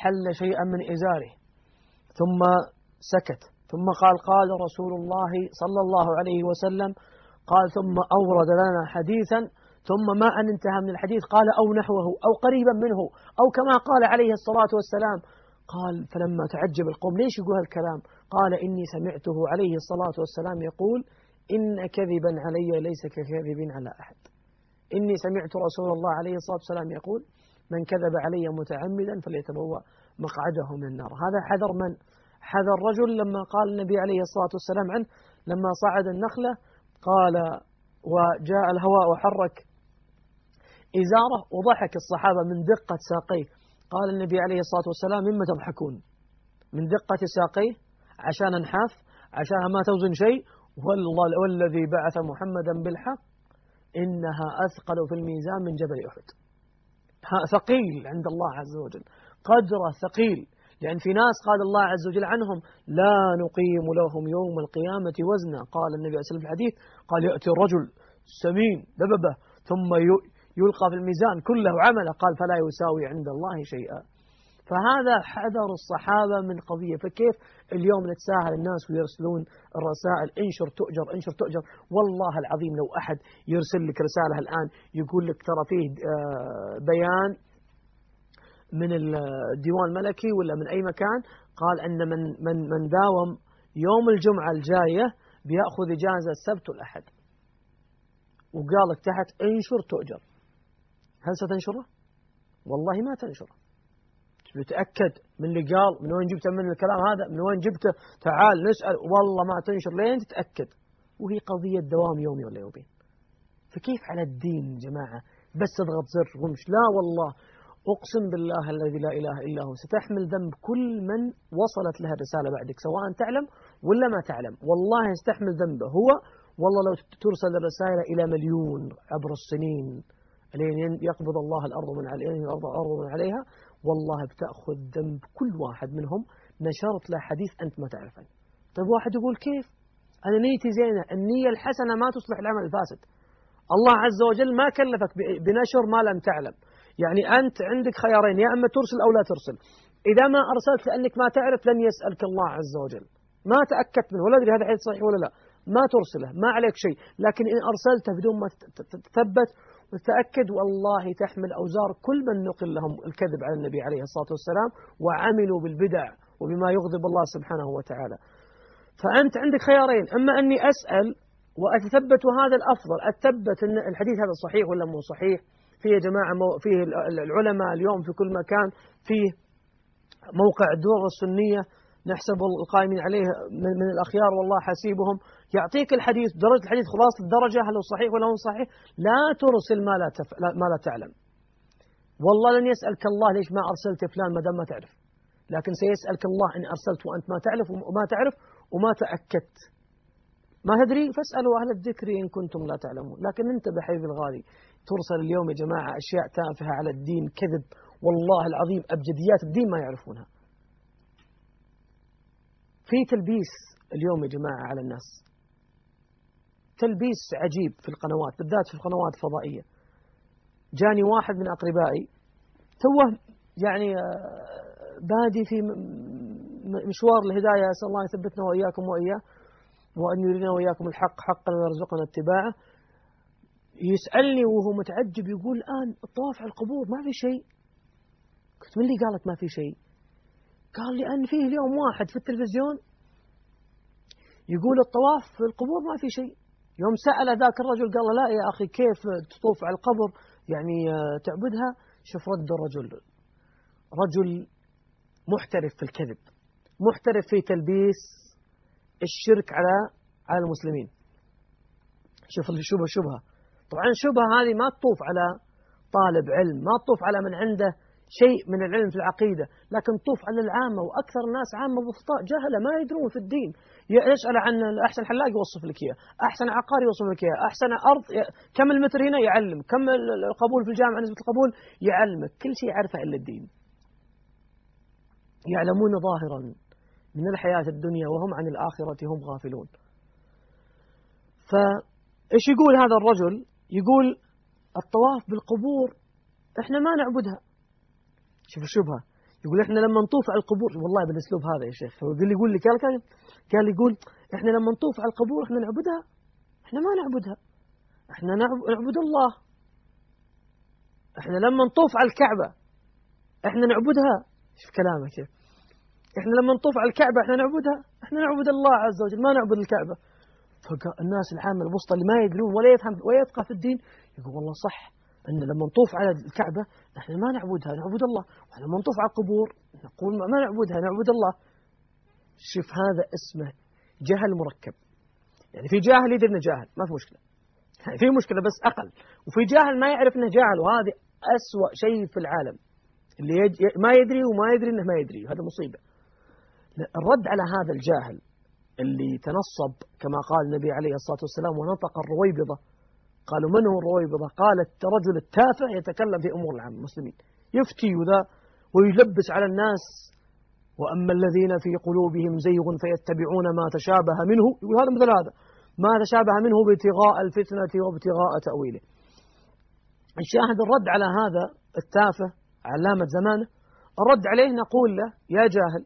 حل شيئا من إزاره. ثم سكت. ثم قال قال رسول الله صلى الله عليه وسلم قال ثم أورد لنا حديثا ثم ما أن انتهى من الحديث قال أو نحوه أو قريبا منه أو كما قال عليه الصلاة والسلام. قال فلما تعجب القوم ليش يقول هالكلام؟ قال إني سمعته عليه الصلاة والسلام يقول إن كذبا علي ليس ككذب على أحد. إني سمعت رسول الله عليه الصلاة والسلام يقول من كذب علي متعمدا فليتبوأ مقعده من النار. هذا حذر من؟ حذر رجل لما قال النبي عليه الصلاة والسلام عنه لما صعد النخلة قال وجاء الهواء وحرك إزاره وضحك الصحابة من دقة ساقيه. قال النبي عليه الصلاة والسلام مما تضحكون؟ من دقة ساقيه؟ عشان انحاف؟ عشان ما توزن شيء؟ والله والذي بعث محمدا بالحق إنها أثقل في الميزان من جبل أحد. ثقيل عند الله عز وجل. قدره ثقيل. لأن في ناس قال الله عز وجل عنهم لا نقيم لهم يوم القيامة وزنا. قال النبي عليه في الحديث قال يأتي الرجل سمين دببة ثم يلقى في الميزان كله عمله. قال فلا يساوي عند الله شيئا. فهذا حذر الصحابة من قضية. فكيف اليوم نتساهل الناس ويرسلون الرسائل؟ انشر تؤجر انشر تؤجر. والله العظيم لو أحد يرسل لك رسالة الآن يقول لك ترى فيه آه، بيان من الديوان الملكي ولا من أي مكان قال أن من, من, من داوم يوم الجمعة الجاية بيأخذ إجازة السبت والأحد. وقال لك تحت انشر تؤجر. هل ستنشره؟ والله ما تنشره. تتأكد من اللي قال من وين جبته من الكلام هذا من وين جبته تعال نسأل. والله ما تنشر. لين تتأكد؟ وهي قضية دوام يومي ولا يومين. فكيف على الدين جماعة؟ بس تضغط زر ومش لا والله. أقسم بالله الذي لا إله إلا هو ستحمل ذنب كل من وصلت لها الرسالة بعدك سواء تعلم ولا ما تعلم. والله يستحمل ذنبه. هو والله لو ترسل الرسائل إلى مليون عبر السنين لين يقبض الله الأرض من عليها الأرض الأرض من عليها والله بتأخذ ذنب كل واحد منهم نشرت له حديث أنت ما تعرفه. طيب واحد يقول كيف؟ أنا نيتي زينة النية الحسنة ما تصلح العمل الفاسد. الله عز وجل ما كلفك بنشر ما لم تعلم. يعني أنت عندك خيارين يا أما ترسل أو لا ترسل. إذا ما أرسلت لأنك ما تعرف لن يسألك الله عز وجل. ما تأكدت منه ولا أدري هذا حديث صحيح ولا لا. ما ترسله ما عليك شيء. لكن إن أرسلته بدون ما تثبت وتأكد والله تحمل أوزار كل من نقل لهم الكذب على النبي عليه الصلاة والسلام وعملوا بالبدع وبما يغضب الله سبحانه وتعالى. فأنت عندك خيارين. أما أني أسأل وأتثبت وهذا الأفضل أتثبت أن الحديث هذا صحيح ولا مو صحيح؟ فيه جماعة فيه العلماء اليوم في كل مكان فيه موقع الدور السنية نحسب القائمين عليه من الأخيار والله حسيبهم. يعطيك الحديث درجة الحديث خلاصة الدرجة هل هو صحيح ولا هو صحيح؟ لا ترسل ما لا, تف... ما لا تعلم. والله لن يسألك الله ليش ما أرسلت فلان ما دام ما تعرف. لكن سيسألك الله إن أرسلت وأنت ما تعرف وما تعرف وما تأكدت. ما تدري؟ فاسألوا أهل الذكر إن كنتم لا تعلمون. لكن انت بحبيبي الغالي ترسل اليوم يا جماعة أشياء تافهة على الدين كذب. والله العظيم أبجديات الدين ما يعرفونها. في تلبيس اليوم يا جماعة على الناس. تلبيس عجيب في القنوات بالذات في القنوات الفضائية. جاني واحد من أقربائي توه يعني آه، بادي في مشوار الهداية أسأل الله يثبتنا وإياكم وإياه وأن يرينا وإياكم الحق حقا ويرزقنا اتباعه. يسألني وهو متعجب يقول الآن الطواف على القبور ما في شيء. قلت من اللي قالك ما في شيء؟ قال لي أن فيه اليوم واحد في التلفزيون يقول الطواف في القبور ما في شيء. يوم سأل ذاك الرجل قال لا يا أخي كيف تطوف على القبر؟ يعني آه، تعبدها؟ شوف رد الرجل. رجل محترف في الكذب محترف في تلبيس الشرك على على المسلمين. شوف الشبهة شبهة. طبعا الشبهة هذه ما تطوف على طالب علم ما تطوف على من عنده شيء من العلم في العقيدة لكن طوف على العامة وأكثر الناس عامة بسطاء جهلة ما يدرون في الدين. يسأل عن أحسن حلاق يوصف لك إياه أحسن عقار يوصف لك إياه أحسن أرض كم المتر هنا يعلم كم القبول في الجامعة نسبة القبول يعلمك. كل شيء يعرفه إلا الدين. يعلمون ظاهرا من الحياة الدنيا وهم عن الآخرة هم غافلون. فإيش يقول هذا الرجل؟ يقول الطواف بالقبور إحنا ما نعبدها. شوف الشبهة يقول إحنا لما نطوف على القبور والله بالأسلوب هذا يا شيخ. هو يقول لي يقول لي قال قال قال يقول إحنا لما نطوف على القبور إحنا نعبدها. إحنا ما نعبدها. إحنا نعبد الله. إحنا لما نطوف على الكعبة إحنا نعبدها. شوف كلامه إحنا لما نطوف على الكعبة إحنا نعبدها. إحنا نعبد الله عز وجل. ما نعبد الكعبة. فالناس العامة الوسطى اللي ما يدرون ولا يفهم ولا يفقه في الدين يقول والله صح أن لما نطوف على الكعبة نحن ما نعبدها نعبد الله. ولما نطوف على القبور نقول ما نعبدها نعبد الله. شوف هذا اسمه جهل مركب. يعني في جاهل يدري إنه جاهل ما في مشكلة. يعني في مشكلة بس أقل. وفي جاهل ما يعرف إنه جاهل وهذه أسوأ شيء في العالم. اللي يج... ما يدري وما يدري إنه ما يدري هذا مصيبة. الرد على هذا الجاهل اللي تنصب كما قال النبي عليه الصلاة والسلام ونطق الرويبضة. قالوا من هو الرويبضة؟ قال الرجل التافه يتكلم في أمور العامة المسلمين. يفتي وذا ويلبس على الناس. وأما الذين في قلوبهم زيغ فيتبعون ما تشابه منه يقول هذا مثل هذا. ما تشابه منه ابتغاء الفتنة وابتغاء تأويله. الشاهد الرد على هذا التافه علامة زمانه الرد عليه نقول له يا جاهل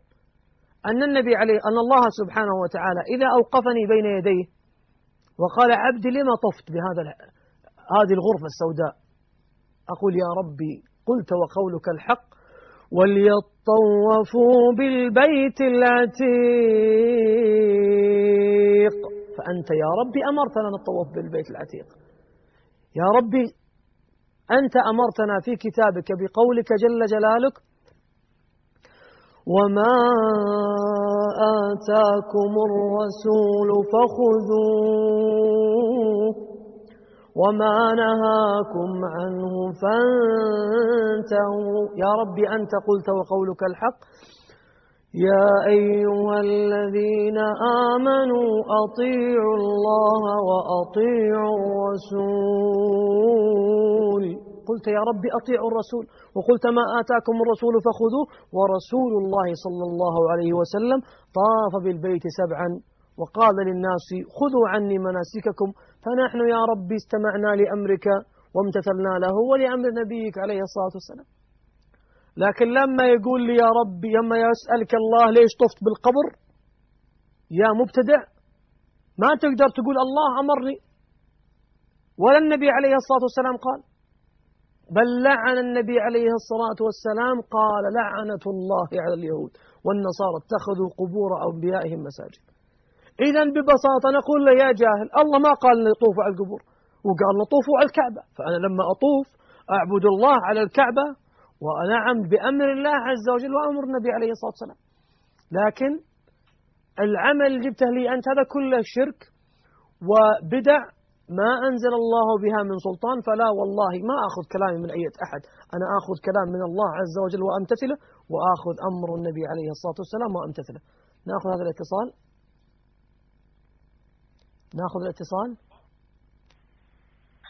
أن النبي عليه أن الله سبحانه وتعالى إذا أوقفني بين يديه وقال عبدي لما طفت بهذا هذه الغرفة السوداء أقول يا ربي قلت وقولك الحق وليطوفوا بالبيت العتيق. فأنت يا ربي أمرتنا نطوف بالبيت العتيق. يا ربي أنت أمرتنا في كتابك بقولك جل جلالك وما آتاكم الرسول فخذوه وما نهاكم عنه فانتهوا يا ربي أنت قلت وقولك الحق يا أيها الذين آمنوا أطيعوا الله وأطيعوا الرسول قلت يا ربي أطيعوا الرسول وقلت ما آتاكم الرسول فخذوه ورسول الله صلى الله عليه وسلم طاف بالبيت سبعا وقال للناس خذوا عني مناسككم فنحن يا ربي استمعنا لأمرك وامتثلنا له ولأمر نبيك عليه الصلاة والسلام. لكن لما يقول لي يا ربي لما يسألك الله ليش طفت بالقبر؟ يا مبتدع ما تقدر تقول الله أمرني. ولا النبي عليه الصلاة والسلام قال بل لعن النبي عليه الصلاة والسلام قال لعنة الله على اليهود والنصارى اتخذوا قبور أنبيائهم مساجد. إذا ببساطة نقول له يا جاهل الله ما قال نطوفوا على القبور وقال نطوفوا على الكعبة. فأنا لما أطوف أعبد الله على الكعبة ونعم بأمر الله عز وجل وأمر النبي عليه الصلاة والسلام. لكن العمل اللي جبته لي أنت هذا كله شرك وبدع ما أنزل الله بها من سلطان فلا والله ما أخذ كلامي من أي أحد. أنا أخذ كلام من الله عز وجل وأمتثله وأخذ أمر النبي عليه الصلاة والسلام وأمتثله. نأخذ هذا الاتصال؟ نأخذ الاتصال؟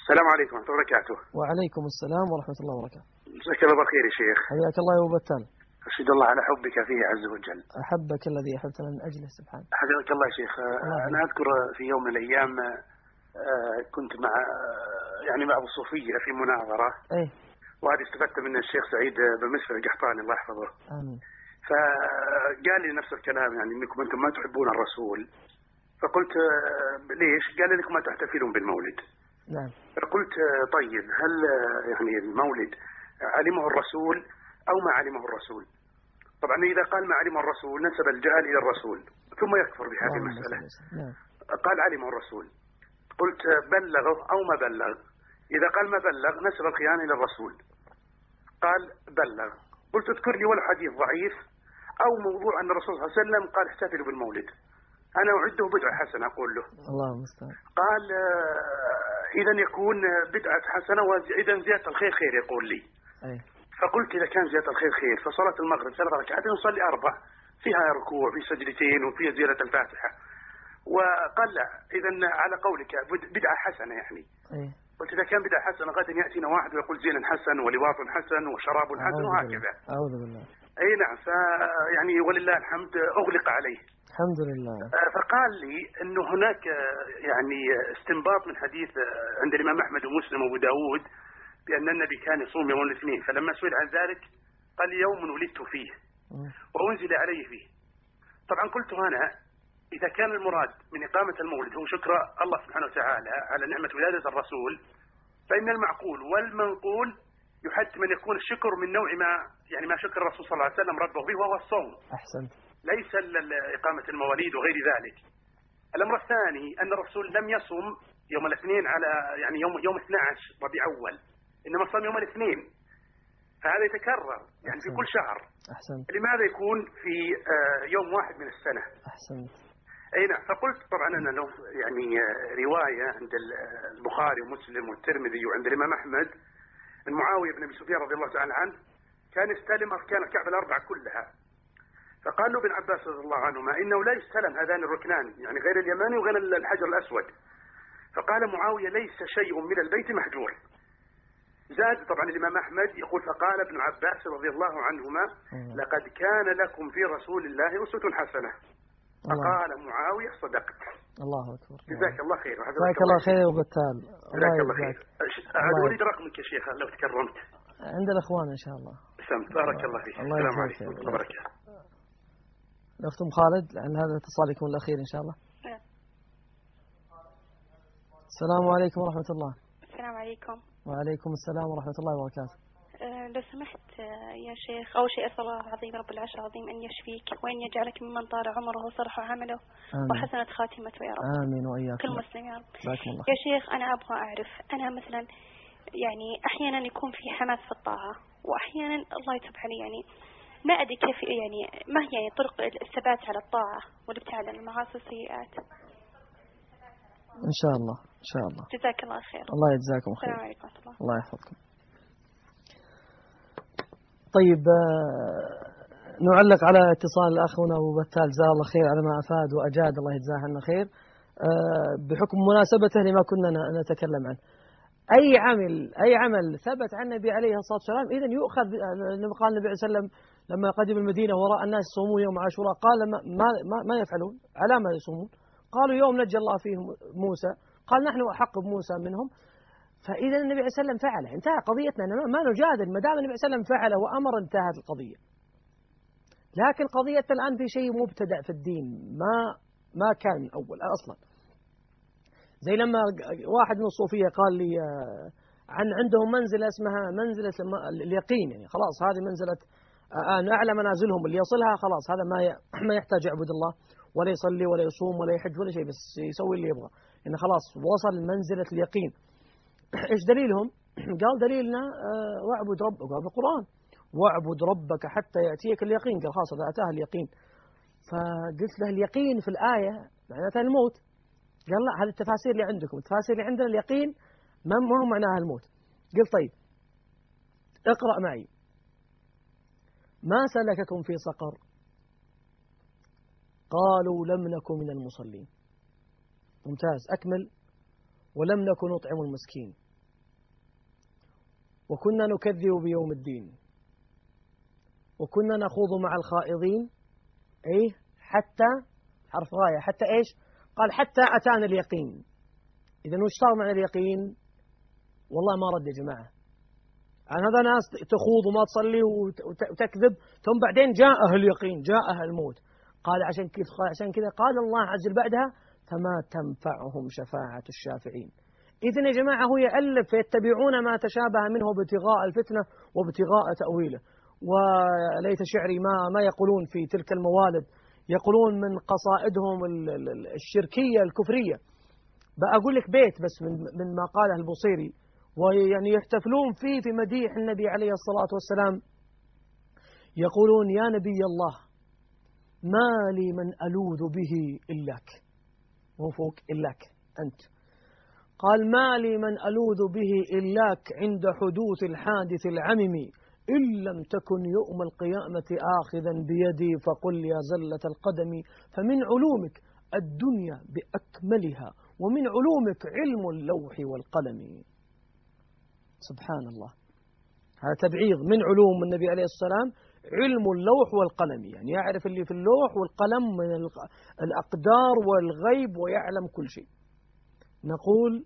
السلام عليكم ورحمة الله وبركاته. وعليكم السلام ورحمة الله وبركاته. جزاك الله بالخير يا شيخ. حياك الله يا أبو بتال أشهد الله على حبك فيه عز وجل. أحبك الذي أحببتنا من أجله سبحانه. حفظك الله يا شيخ. أنا أذكر في يوم من الأيام كنت مع آه، يعني مع أبو صوفية في مناظرة. أيه. وهذه استفدت من الشيخ سعيد بن مسفر القحطاني الله يحفظه. آمين. فقال لي نفس الكلام يعني إنكم أنتم ما تحبون الرسول. فقلت آه، ليش؟ قال إنكم ما تحتفلون بالمولد. نعم. قلت آه، طيب هل آه، يعني المولد علمه الرسول أو ما علمه الرسول؟ طبعا إذا قال ما علمه الرسول نسب الجهل إلى الرسول ثم يكفر بهذه المسألة. نعم. قال علمه الرسول. قلت بلغه أو ما بلغ إذا قال ما بلغ نسب الخيانة إلى الرسول. قال بلغ. قلت اذكر لي ولا حديث ضعيف أو موضوع أن الرسول صلى الله عليه وسلم قال احتفلوا بالمولد. أنا أعده بدعة حسنة أقول له. الله المستعان. قال آه، اذا يكون بدعة حسنة واذا زيادة الخير خير يقول لي. أيه فقلت إذا كان زيادة الخير خير فصلاة المغرب ثلاث ركعات نصلي أربع. فيها ركوع في سجدتين وفيها زياده الفاتحة. وقال لا اذا على قولك بد- بدعة حسنة يعني. أيه. قلت إذا كان بدعة حسنة غدا يأتينا واحد ويقول زين حسن ولواط حسن وشراب حسن وهكذا. أعوذ بالله. أي نعم ف يعني ولله الحمد أغلق عليه. الحمد لله. آه، فقال لي إنه هناك يعني استنباط من حديث آه، عند الإمام أحمد ومسلم وأبو داود بأن النبي كان يصوم يوم الاثنين فلما سئل عن ذلك قال لي يوم ولدت فيه وأنزل علي فيه. طبعا قلت أنا إذا كان المراد من إقامة المولد هو شكر الله سبحانه وتعالى على نعمة ولادة الرسول فإن المعقول والمنقول يحتم أن يكون الشكر من نوع ما يعني ما شكر الرسول صلى الله عليه وسلم ربه به وهو الصوم. أحسنت. ليس إقامة المواليد وغير ذلك. الأمر الثاني أن الرسول لم يصم يوم الاثنين على يعني يوم يوم 12 ربيع أول. إنما صام يوم الاثنين. فهذا يتكرر يعني في كل شهر. أحسنت. لماذا يكون في آه، يوم واحد من السنة؟ أحسنت. أي نعم. فقلت طبعا أنا لو يعني آه، رواية عند البخاري ومسلم والترمذي وعند الإمام أحمد من معاوية بن أبي سفيان رضي الله تعالى عنه كان يستلم أركان الكعبة الأربعة كلها. فقال له ابن عباس رضي الله عنهما إنه لا يستلم هذان الركنان يعني غير اليماني وغير الحجر الأسود. فقال معاوية ليس شيء من البيت محجور. زاد طبعا الإمام أحمد يقول فقال ابن عباس رضي الله عنهما لقد كان لكم في رسول الله أسوة حسنة. فقال معاوية صدقت. الله أكبر. جزاك الله خير. جزاك الله خير وبتال جزاك الله خير. عاد أريد رقمك يا شيخ لو تكرمت. عند الأخوان إن شاء الله. سمت بارك الله فيك. السلام عليكم. ورحمة الله وبركاته الأخت أم خالد لأن هذا اتصال يكون الأخير إن شاء الله. السلام عليكم ورحمة الله. السلام عليكم. وعليكم السلام ورحمة الله وبركاته. لو سمحت أه يا شيخ أول شيء أسأل الله العظيم رب العرش العظيم أن يشفيك وأن يجعلك ممن طال عمره وصلح عمله آمين. وحسنت خاتمته يا رب. آمين وإياك كل مسلم يا رب. الله. يا شيخ أنا أبغى أعرف أنا مثلا يعني أحيانا يكون في حماس في الطاعة وأحيانا الله يتوب علي. يعني ما أدري كيف يعني ما هي يعني طرق الثبات على الطاعة والابتعاد عن المعاصي والسيئات؟ إن شاء الله إن شاء الله. جزاك الله خير الله يجزاكم خير. السلام عليكم الله يحفظكم. طيب آه، نعلق على اتصال أخونا أبو بتال. جزاه الله خير على ما أفاد وأجاد. الله يجزاه عنا خير. آه، بحكم مناسبته لما كنا نتكلم عنه. أي عمل أي عمل ثبت عن النبي عليه الصلاة والسلام إذا يؤخذ قال النبي عليه وسلم لما قدم المدينة وراء الناس يصومون يوم عاشوراء قال ما, ما, ما يفعلون على ما يصومون. قالوا يوم نجى الله فيه موسى. قال نحن أحق بموسى منهم. فإذا النبي عليه وسلم فعله. انتهى قضيتنا. ما نجادل. ما دام النبي عليه وسلم فعله وأمر انتهت القضية. لكن قضيتنا الآن في شيء مبتدع في الدين. ما ما كان من أول أصلا. زي لما واحد من الصوفية قال لي آه، عن عندهم منزلة اسمها منزلة اليقين. يعني خلاص هذه منزلة آه، أن أعلى منازلهم. اللي يصلها خلاص هذا ما ما يحتاج يعبد الله. ولا يصلي ولا يصوم ولا يحج ولا شيء بس يسوي اللي يبغى. إنه خلاص وصل منزلة اليقين. إيش دليلهم؟ قال دليلنا آه، واعبد ربك قال بالقرآن واعبد ربك حتى يأتيك اليقين. قال خلاص أتاه اليقين. فقلت له اليقين في الآية معناتها الموت. قال لا هذه التفاسير اللي عندكم. التفاسير اللي عندنا اليقين ما هو معناها الموت. قلت طيب اقرأ معي. ما سلككم في سقر؟ قالوا لم نكن من المصلين. ممتاز أكمل. ولم نكن نطعم المسكين. وكنا نكذب بيوم الدين. وكنا نخوض مع الخائضين إيه؟ حتى حرف غاية حتى إيش؟ قال حتى أتانا اليقين. إذا وش صار مع اليقين؟ والله ما رد يا جماعة. يعني هذا ناس تخوض وما تصلي وتكذب ثم بعدين جاءه اليقين جاءه الموت. قال عشان كذا عشان كذا قال الله عز وجل بعدها فما تنفعهم شفاعة الشافعين. إذن يا جماعة هو يألف فيتبعون ما تشابه منه ابتغاء الفتنة وابتغاء تأويله. وليت شعري ما ما يقولون في تلك الموالد. يقولون من قصائدهم الشركية الكفرية. بأقول لك بيت بس من من ما قاله البصيري ويعني يحتفلون فيه في مديح النبي عليه الصلاة والسلام. يقولون يا نبي الله ما لي من ألوذ به إلاك مو فوق إلاك أنت. قال ما لي من ألوذ به إلاك عند حدوث الحادث العمم إن لم تكن يوم القيامة آخذا بيدي فقل يا زلة القدم فمن علومك الدنيا بأكملها ومن علومك علم اللوح والقلم. سبحان الله. هذا تبعيض. من علوم النبي عليه السلام؟ علم اللوح والقلم يعني يعرف اللي في اللوح والقلم من الأقدار والغيب ويعلم كل شيء. نقول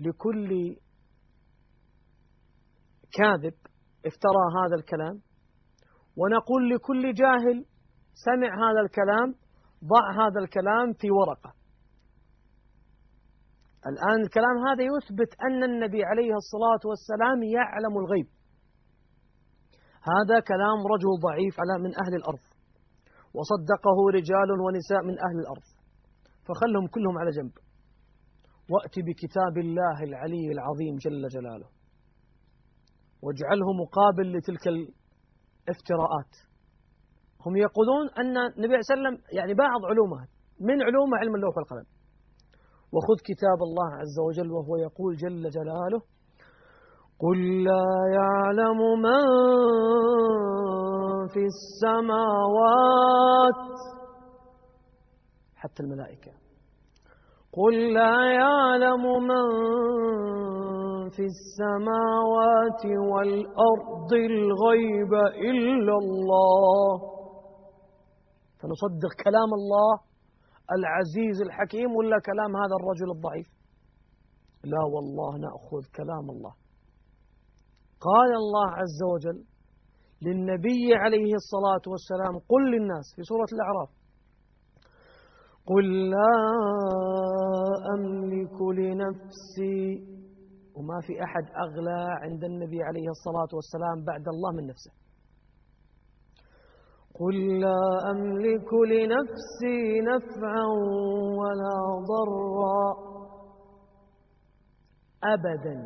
لكل كاذب افترى هذا الكلام ونقول لكل جاهل سمع هذا الكلام ضع هذا الكلام في ورقة. الآن الكلام هذا يثبت أن النبي عليه الصلاة والسلام يعلم الغيب. هذا كلام رجل ضعيف على من أهل الأرض. وصدقه رجال ونساء من أهل الأرض. فخلهم كلهم على جنب. وأت بكتاب الله العلي العظيم جل جلاله. واجعله مقابل لتلك الافتراءات. هم يقولون أن النبي صلى الله عليه وسلم يعني بعض علومه. من علومه علم اللوح والقلم. وخذ كتاب الله عز وجل وهو يقول جل جلاله قل لا يعلم من في السماوات حتى الملائكة. قل لا يعلم من في السماوات والأرض الغيب إلا الله. فنصدق كلام الله العزيز الحكيم ولا كلام هذا الرجل الضعيف؟ لا والله نأخذ كلام الله. قال الله عز وجل للنبي عليه الصلاة والسلام قل للناس في سورة الأعراف قل لا أملك لنفسي وما في أحد أغلى عند النبي عليه الصلاة والسلام بعد الله من نفسه. قل لا أملك لنفسي نفعا ولا ضرا أبدا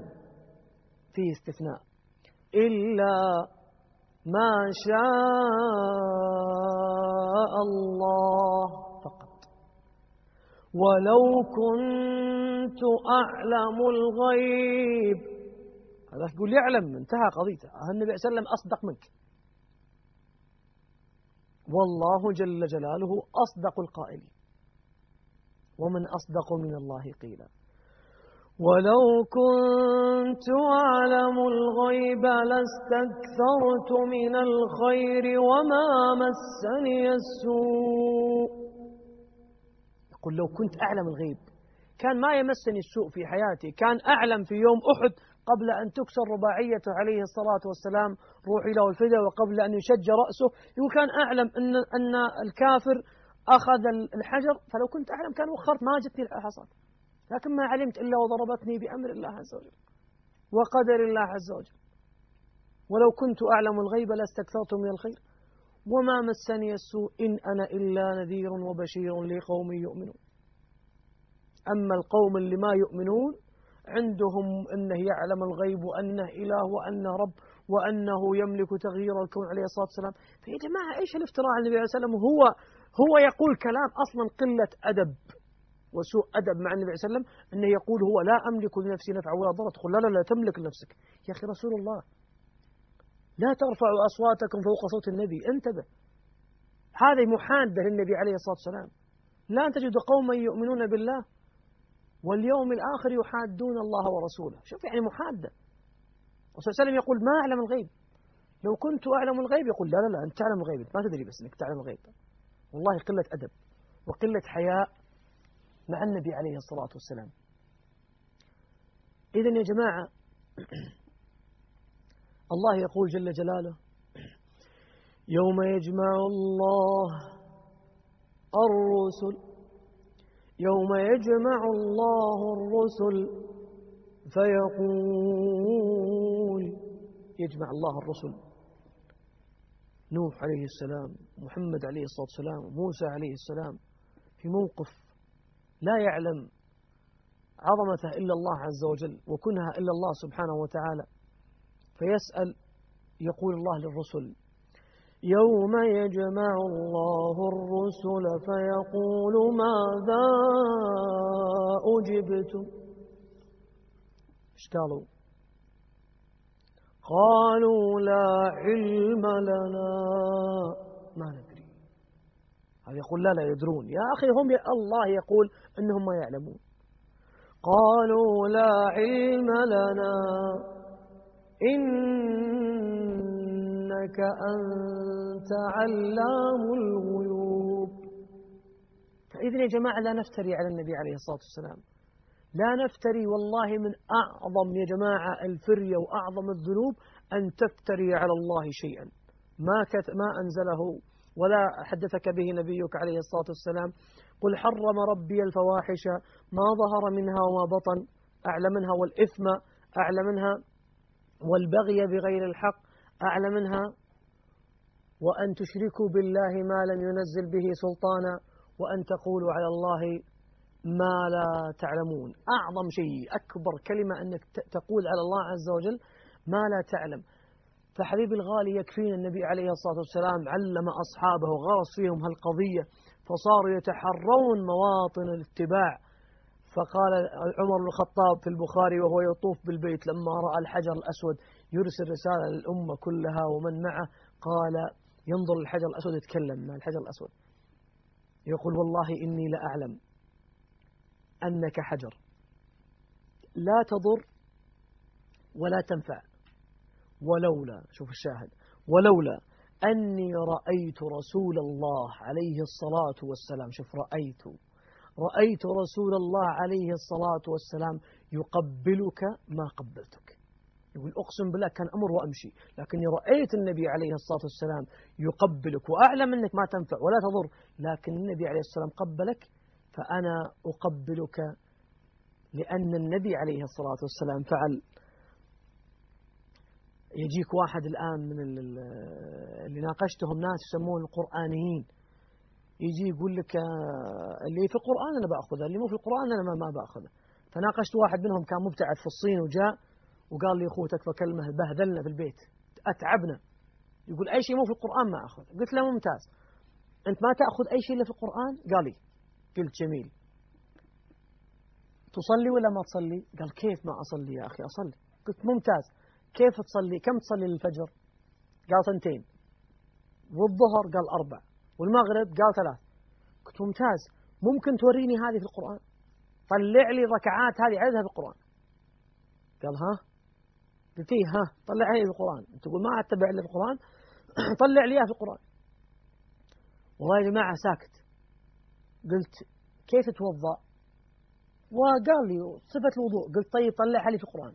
في استثناء. إلا ما شاء الله فقط. ولو كنت أعلم الغيب. هذا يقول يعلم انتهى قضيته. النبي صلى الله عليه وسلم أصدق منك. والله جل جلاله أصدق القائلين. ومن أصدق من الله قيلا. ولو كنت أعلم الغيب لاستكثرت من الخير وما مسني السوء. يقول لو كنت أعلم الغيب كان ما يمسني السوء في حياتي كان أعلم في يوم أحد قبل أن تكسر رباعيته عليه الصلاة والسلام روحي له الفداء وقبل أن يشج رأسه. يقول كان أعلم أن, أن الكافر أخذ الحجر فلو كنت أعلم كان وخرت ما جتني الحصاد لكن ما علمت إلا وضربتني بأمر الله عز وجل وقدر الله عز وجل. ولو كنت أعلم الغيب لاستكثرت من الخير. وما مسني السوء إن أنا إلا نذير وبشير لقوم يؤمنون. أما القوم اللي ما يؤمنون عندهم أنه يعلم الغيب وأنه إله وأنه رب وأنه يملك تغيير الكون عليه الصلاة والسلام. فيا جماعة إيش الافتراء على النبي عليه الصلاة والسلام هو هو يقول كلام أصلا قلة أدب. وسوء أدب مع النبي صلى الله عليه وسلم أنه يقول هو لا أملك لنفسي نفع ولا ضر تقول لا لا لا تملك لنفسك. يا أخي رسول الله لا ترفعوا أصواتكم فوق صوت النبي انتبه. هذه محادة للنبي عليه الصلاة والسلام. لا تجد قوما يؤمنون بالله واليوم الآخر يحادون الله ورسوله. شوف يعني محادة الرسول صلى الله عليه وسلم يقول ما أعلم الغيب. لو كنت أعلم الغيب يقول لا لا لا أنت تعلم الغيب. ما تدري بس أنك تعلم الغيب. والله قلة أدب وقلة حياء مع النبي عليه الصلاة والسلام. إذا يا جماعة الله يقول جل جلاله يوم يجمع الله الرسل يوم يجمع الله الرسل فيقول يجمع الله الرسل. نوح عليه السلام محمد عليه الصلاة والسلام موسى عليه السلام في موقف لا يعلم عظمته إلا الله عز وجل وكنها إلا الله سبحانه وتعالى. فيسأل يقول الله للرسل يوم يجمع الله الرسل فيقول ماذا أجبتم إيش قالوا؟ قالوا لا علم لنا. ما ندري. هذا يقول لا لا يدرون. يا أخي هم الله يقول أنهم ما يعلمون. قالوا لا علم لنا. إنك أنت علام الغيوب. فإذن يا جماعة لا نفتري على النبي عليه الصلاة والسلام. لا نفتري والله من أعظم يا جماعة الفرية وأعظم الذنوب أن تفتري على الله شيئا. ما ما أنزله ولا حدثك به نبيك عليه الصلاة والسلام قل حرم ربي الفواحش ما ظهر منها وما بطن أعلى منها والإثم أعلى منها والبغي بغير الحق أعلى منها وأن تشركوا بالله ما لم ينزل به سلطانا وأن تقولوا على الله ما لا تعلمون. أعظم شيء أكبر كلمة أنك تقول على الله عز وجل ما لا تعلم. فحبيبي الغالي يكفينا النبي عليه الصلاة والسلام علم أصحابه غرس فيهم هالقضية. فصاروا يتحرون مواطن الاتباع. فقال عمر بن الخطاب في البخاري وهو يطوف بالبيت لما رأى الحجر الأسود يرسل رسالة للأمة كلها ومن معه قال ينظر الحجر الأسود يتكلم مع الحجر الأسود. يقول والله إني لأعلم أنك حجر. لا تضر ولا تنفع. ولولا شوف الشاهد. ولولا أني رأيت رسول الله عليه الصلاة والسلام. شوف رأيت. رأيت رسول الله عليه الصلاة والسلام يقبلك ما قبلتك. يقول أقسم بالله كان أمر وأمشي. لكني رأيت النبي عليه الصلاة والسلام يقبلك وأعلم أنك ما تنفع ولا تضر. لكن النبي عليه الصلاة والسلام قبلك فأنا أقبلك لأن النبي عليه الصلاة والسلام فعل يجيك واحد الآن من اللي ناقشتهم ناس يسمون القرآنيين. يجي يقول لك آه، اللي في القرآن أنا بأخذه اللي مو في القرآن أنا ما بأخذه. فناقشت واحد منهم كان مبتعد في الصين وجاء وقال لي أخوه تكفى كلمة بهدلنا في البيت أتعبنا. يقول أي شيء مو في القرآن ما أخذ قلت له ممتاز. أنت ما تأخذ أي شيء إلا في القرآن؟ قال لي. قلت جميل. تصلي ولا ما تصلي؟ قال كيف ما أصلي يا أخي؟ أصلي. قلت ممتاز. كيف تصلي؟ كم تصلي للفجر؟ قال ثنتين. والظهر قال أربع. والمغرب قال ثلاث. قلت ممتاز. ممكن توريني هذه في القرآن؟ طلع لي ركعات هذه عددها في القرآن. قال ها؟ قلت إيه ها؟ طلع لي في القرآن تقول ما أتبع إلا في القرآن؟ طلع لي في القرآن. والله يا جماعة ساكت. قلت كيف توضأ؟ وقال لي صفة الوضوء. قلت طيب طلعها لي في القرآن.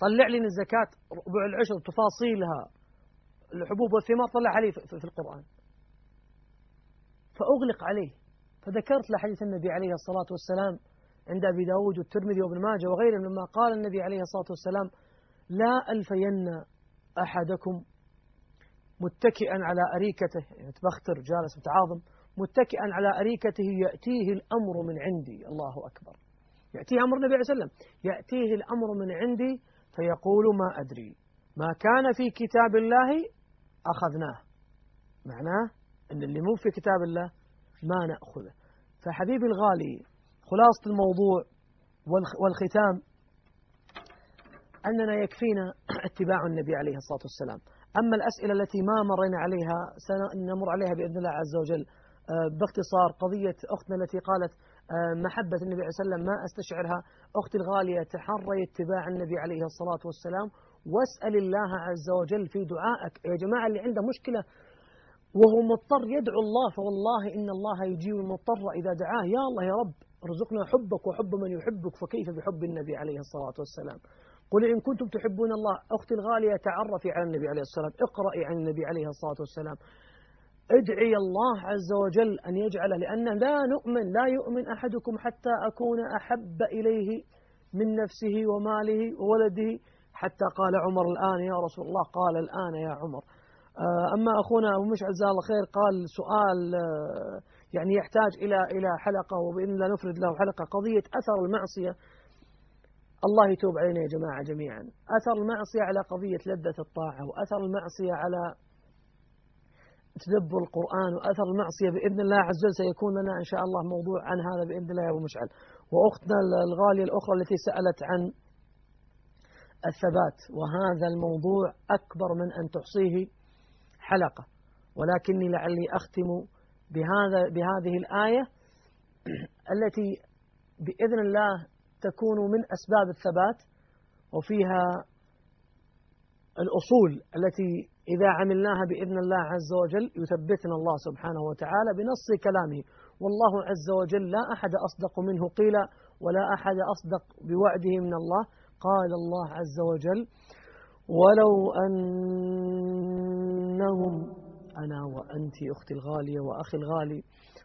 طلع لي الزكاة ربع العشر تفاصيلها. الحبوب والثمار طلع عليه في القرآن. فأغلق عليه. فذكرت له حديث النبي عليه الصلاة والسلام عند أبي داود والترمذي وابن ماجه وغيرهم لما قال النبي عليه الصلاة والسلام لا ألفين أحدكم متكئا على أريكته. يعني تبختر جالس متعاظم. متكئا على أريكته يأتيه الأمر من عندي. الله أكبر. يأتيه أمر النبي عليه وسلم يأتيه الأمر من عندي فيقول ما أدري. ما كان في كتاب الله أخذناه. معناه أن اللي مو في كتاب الله ما نأخذه. فحبيبي الغالي خلاصة الموضوع والختام أننا يكفينا اتباع النبي عليه الصلاة والسلام. أما الأسئلة التي ما مرينا عليها سنمر عليها بإذن الله عز وجل. آه، باختصار قضية أختنا التي قالت آه، محبة النبي عليه وسلم ما أستشعرها؟ أختي الغالية تحري اتباع النبي عليه الصلاة والسلام. واسأل الله عز وجل في دعائك. يا جماعة اللي عنده مشكلة وهو مضطر يدعو الله فوالله إن الله يجيب المضطر. إذا دعاه يا الله يا رب ارزقنا حبك وحب من يحبك فكيف بحب النبي عليه الصلاة والسلام؟ قل إن كنتم تحبون الله. أختي الغالية تعرفي على النبي عليه الصلاة والسلام. اقرأي عن النبي عليه الصلاة والسلام. ادعي الله عز وجل أن يجعله لأن لا نؤمن لا يؤمن أحدكم حتى أكون أحب إليه من نفسه وماله وولده. حتى قال عمر الآن يا رسول الله قال الآن يا عمر. آه، أما أخونا أبو مشعل جزاه الله خير قال سؤال آه، يعني يحتاج إلى إلى حلقة وبإذن الله نفرد له حلقة. قضية أثر المعصية. الله يتوب علينا يا جماعة جميعا. أثر المعصية على قضية لذة الطاعة وأثر المعصية على تدبر القرآن وأثر المعصية بإذن الله عز وجل سيكون لنا إن شاء الله موضوع عن هذا بإذن الله يا أبو مشعل. وأختنا الغالية الأخرى التي سألت عن الثبات وهذا الموضوع أكبر من أن تحصيه حلقة. ولكني لعلي أختم بهذا بهذه الآية التي بإذن الله تكون من أسباب الثبات وفيها الأصول التي إذا عملناها بإذن الله عز وجل يثبتنا الله سبحانه وتعالى بنص كلامه. والله عز وجل لا أحد أصدق منه. قيل ولا أحد أصدق بوعده من الله. قال الله عز وجل ولو أنهم أنا وأنت أختي الغالية وأخي الغالي.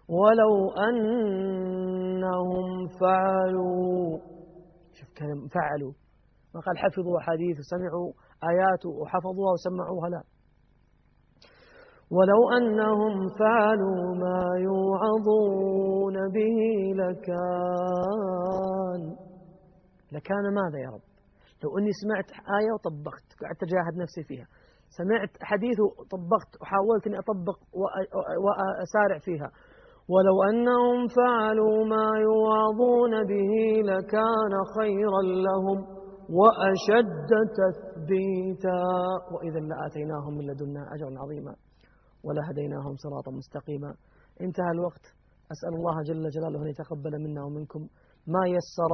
ولو أنهم فعلوا شوف كلام فعلوا. ما قال حفظوا حديث وسمعوا آيات وحفظوها وسمعوها لا. ولو أنهم فعلوا ما يوعظون به لكان. لكان ماذا يا رب؟ لو أني سمعت آية وطبقت قعدت أجاهد نفسي فيها. سمعت حديث وطبقت وحاولت أني أطبق وأسارع فيها. ولو أنهم فعلوا ما يوعظون به لكان خيرا لهم وأشد تثبيتا. وإذا لآتيناهم من لدنا أجرا عظيما. ولهديناهم صراطا مستقيما. انتهى الوقت. أسأل الله جل جلاله أن يتقبل منا ومنكم ما يسر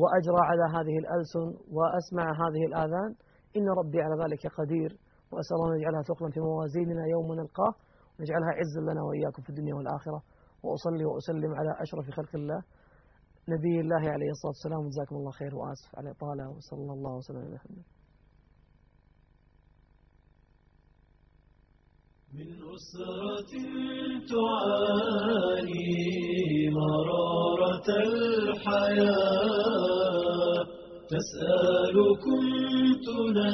وأجرى على هذه الألسن وأسمع هذه الآذان. إن ربي على ذلك قدير. وأسأل الله أن يجعلها ثقلا في موازيننا يوم نلقاه ونجعلها عزا لنا وإياكم في الدنيا والآخرة. وأصلي وأسلم على أشرف خلق الله. نبي الله عليه الصلاة والسلام. جزاكم الله خير. وآسف على إطالة وصلى الله وسلم على محمد. من أسرة تعاني مرارة الحياة. تسألكم تنادي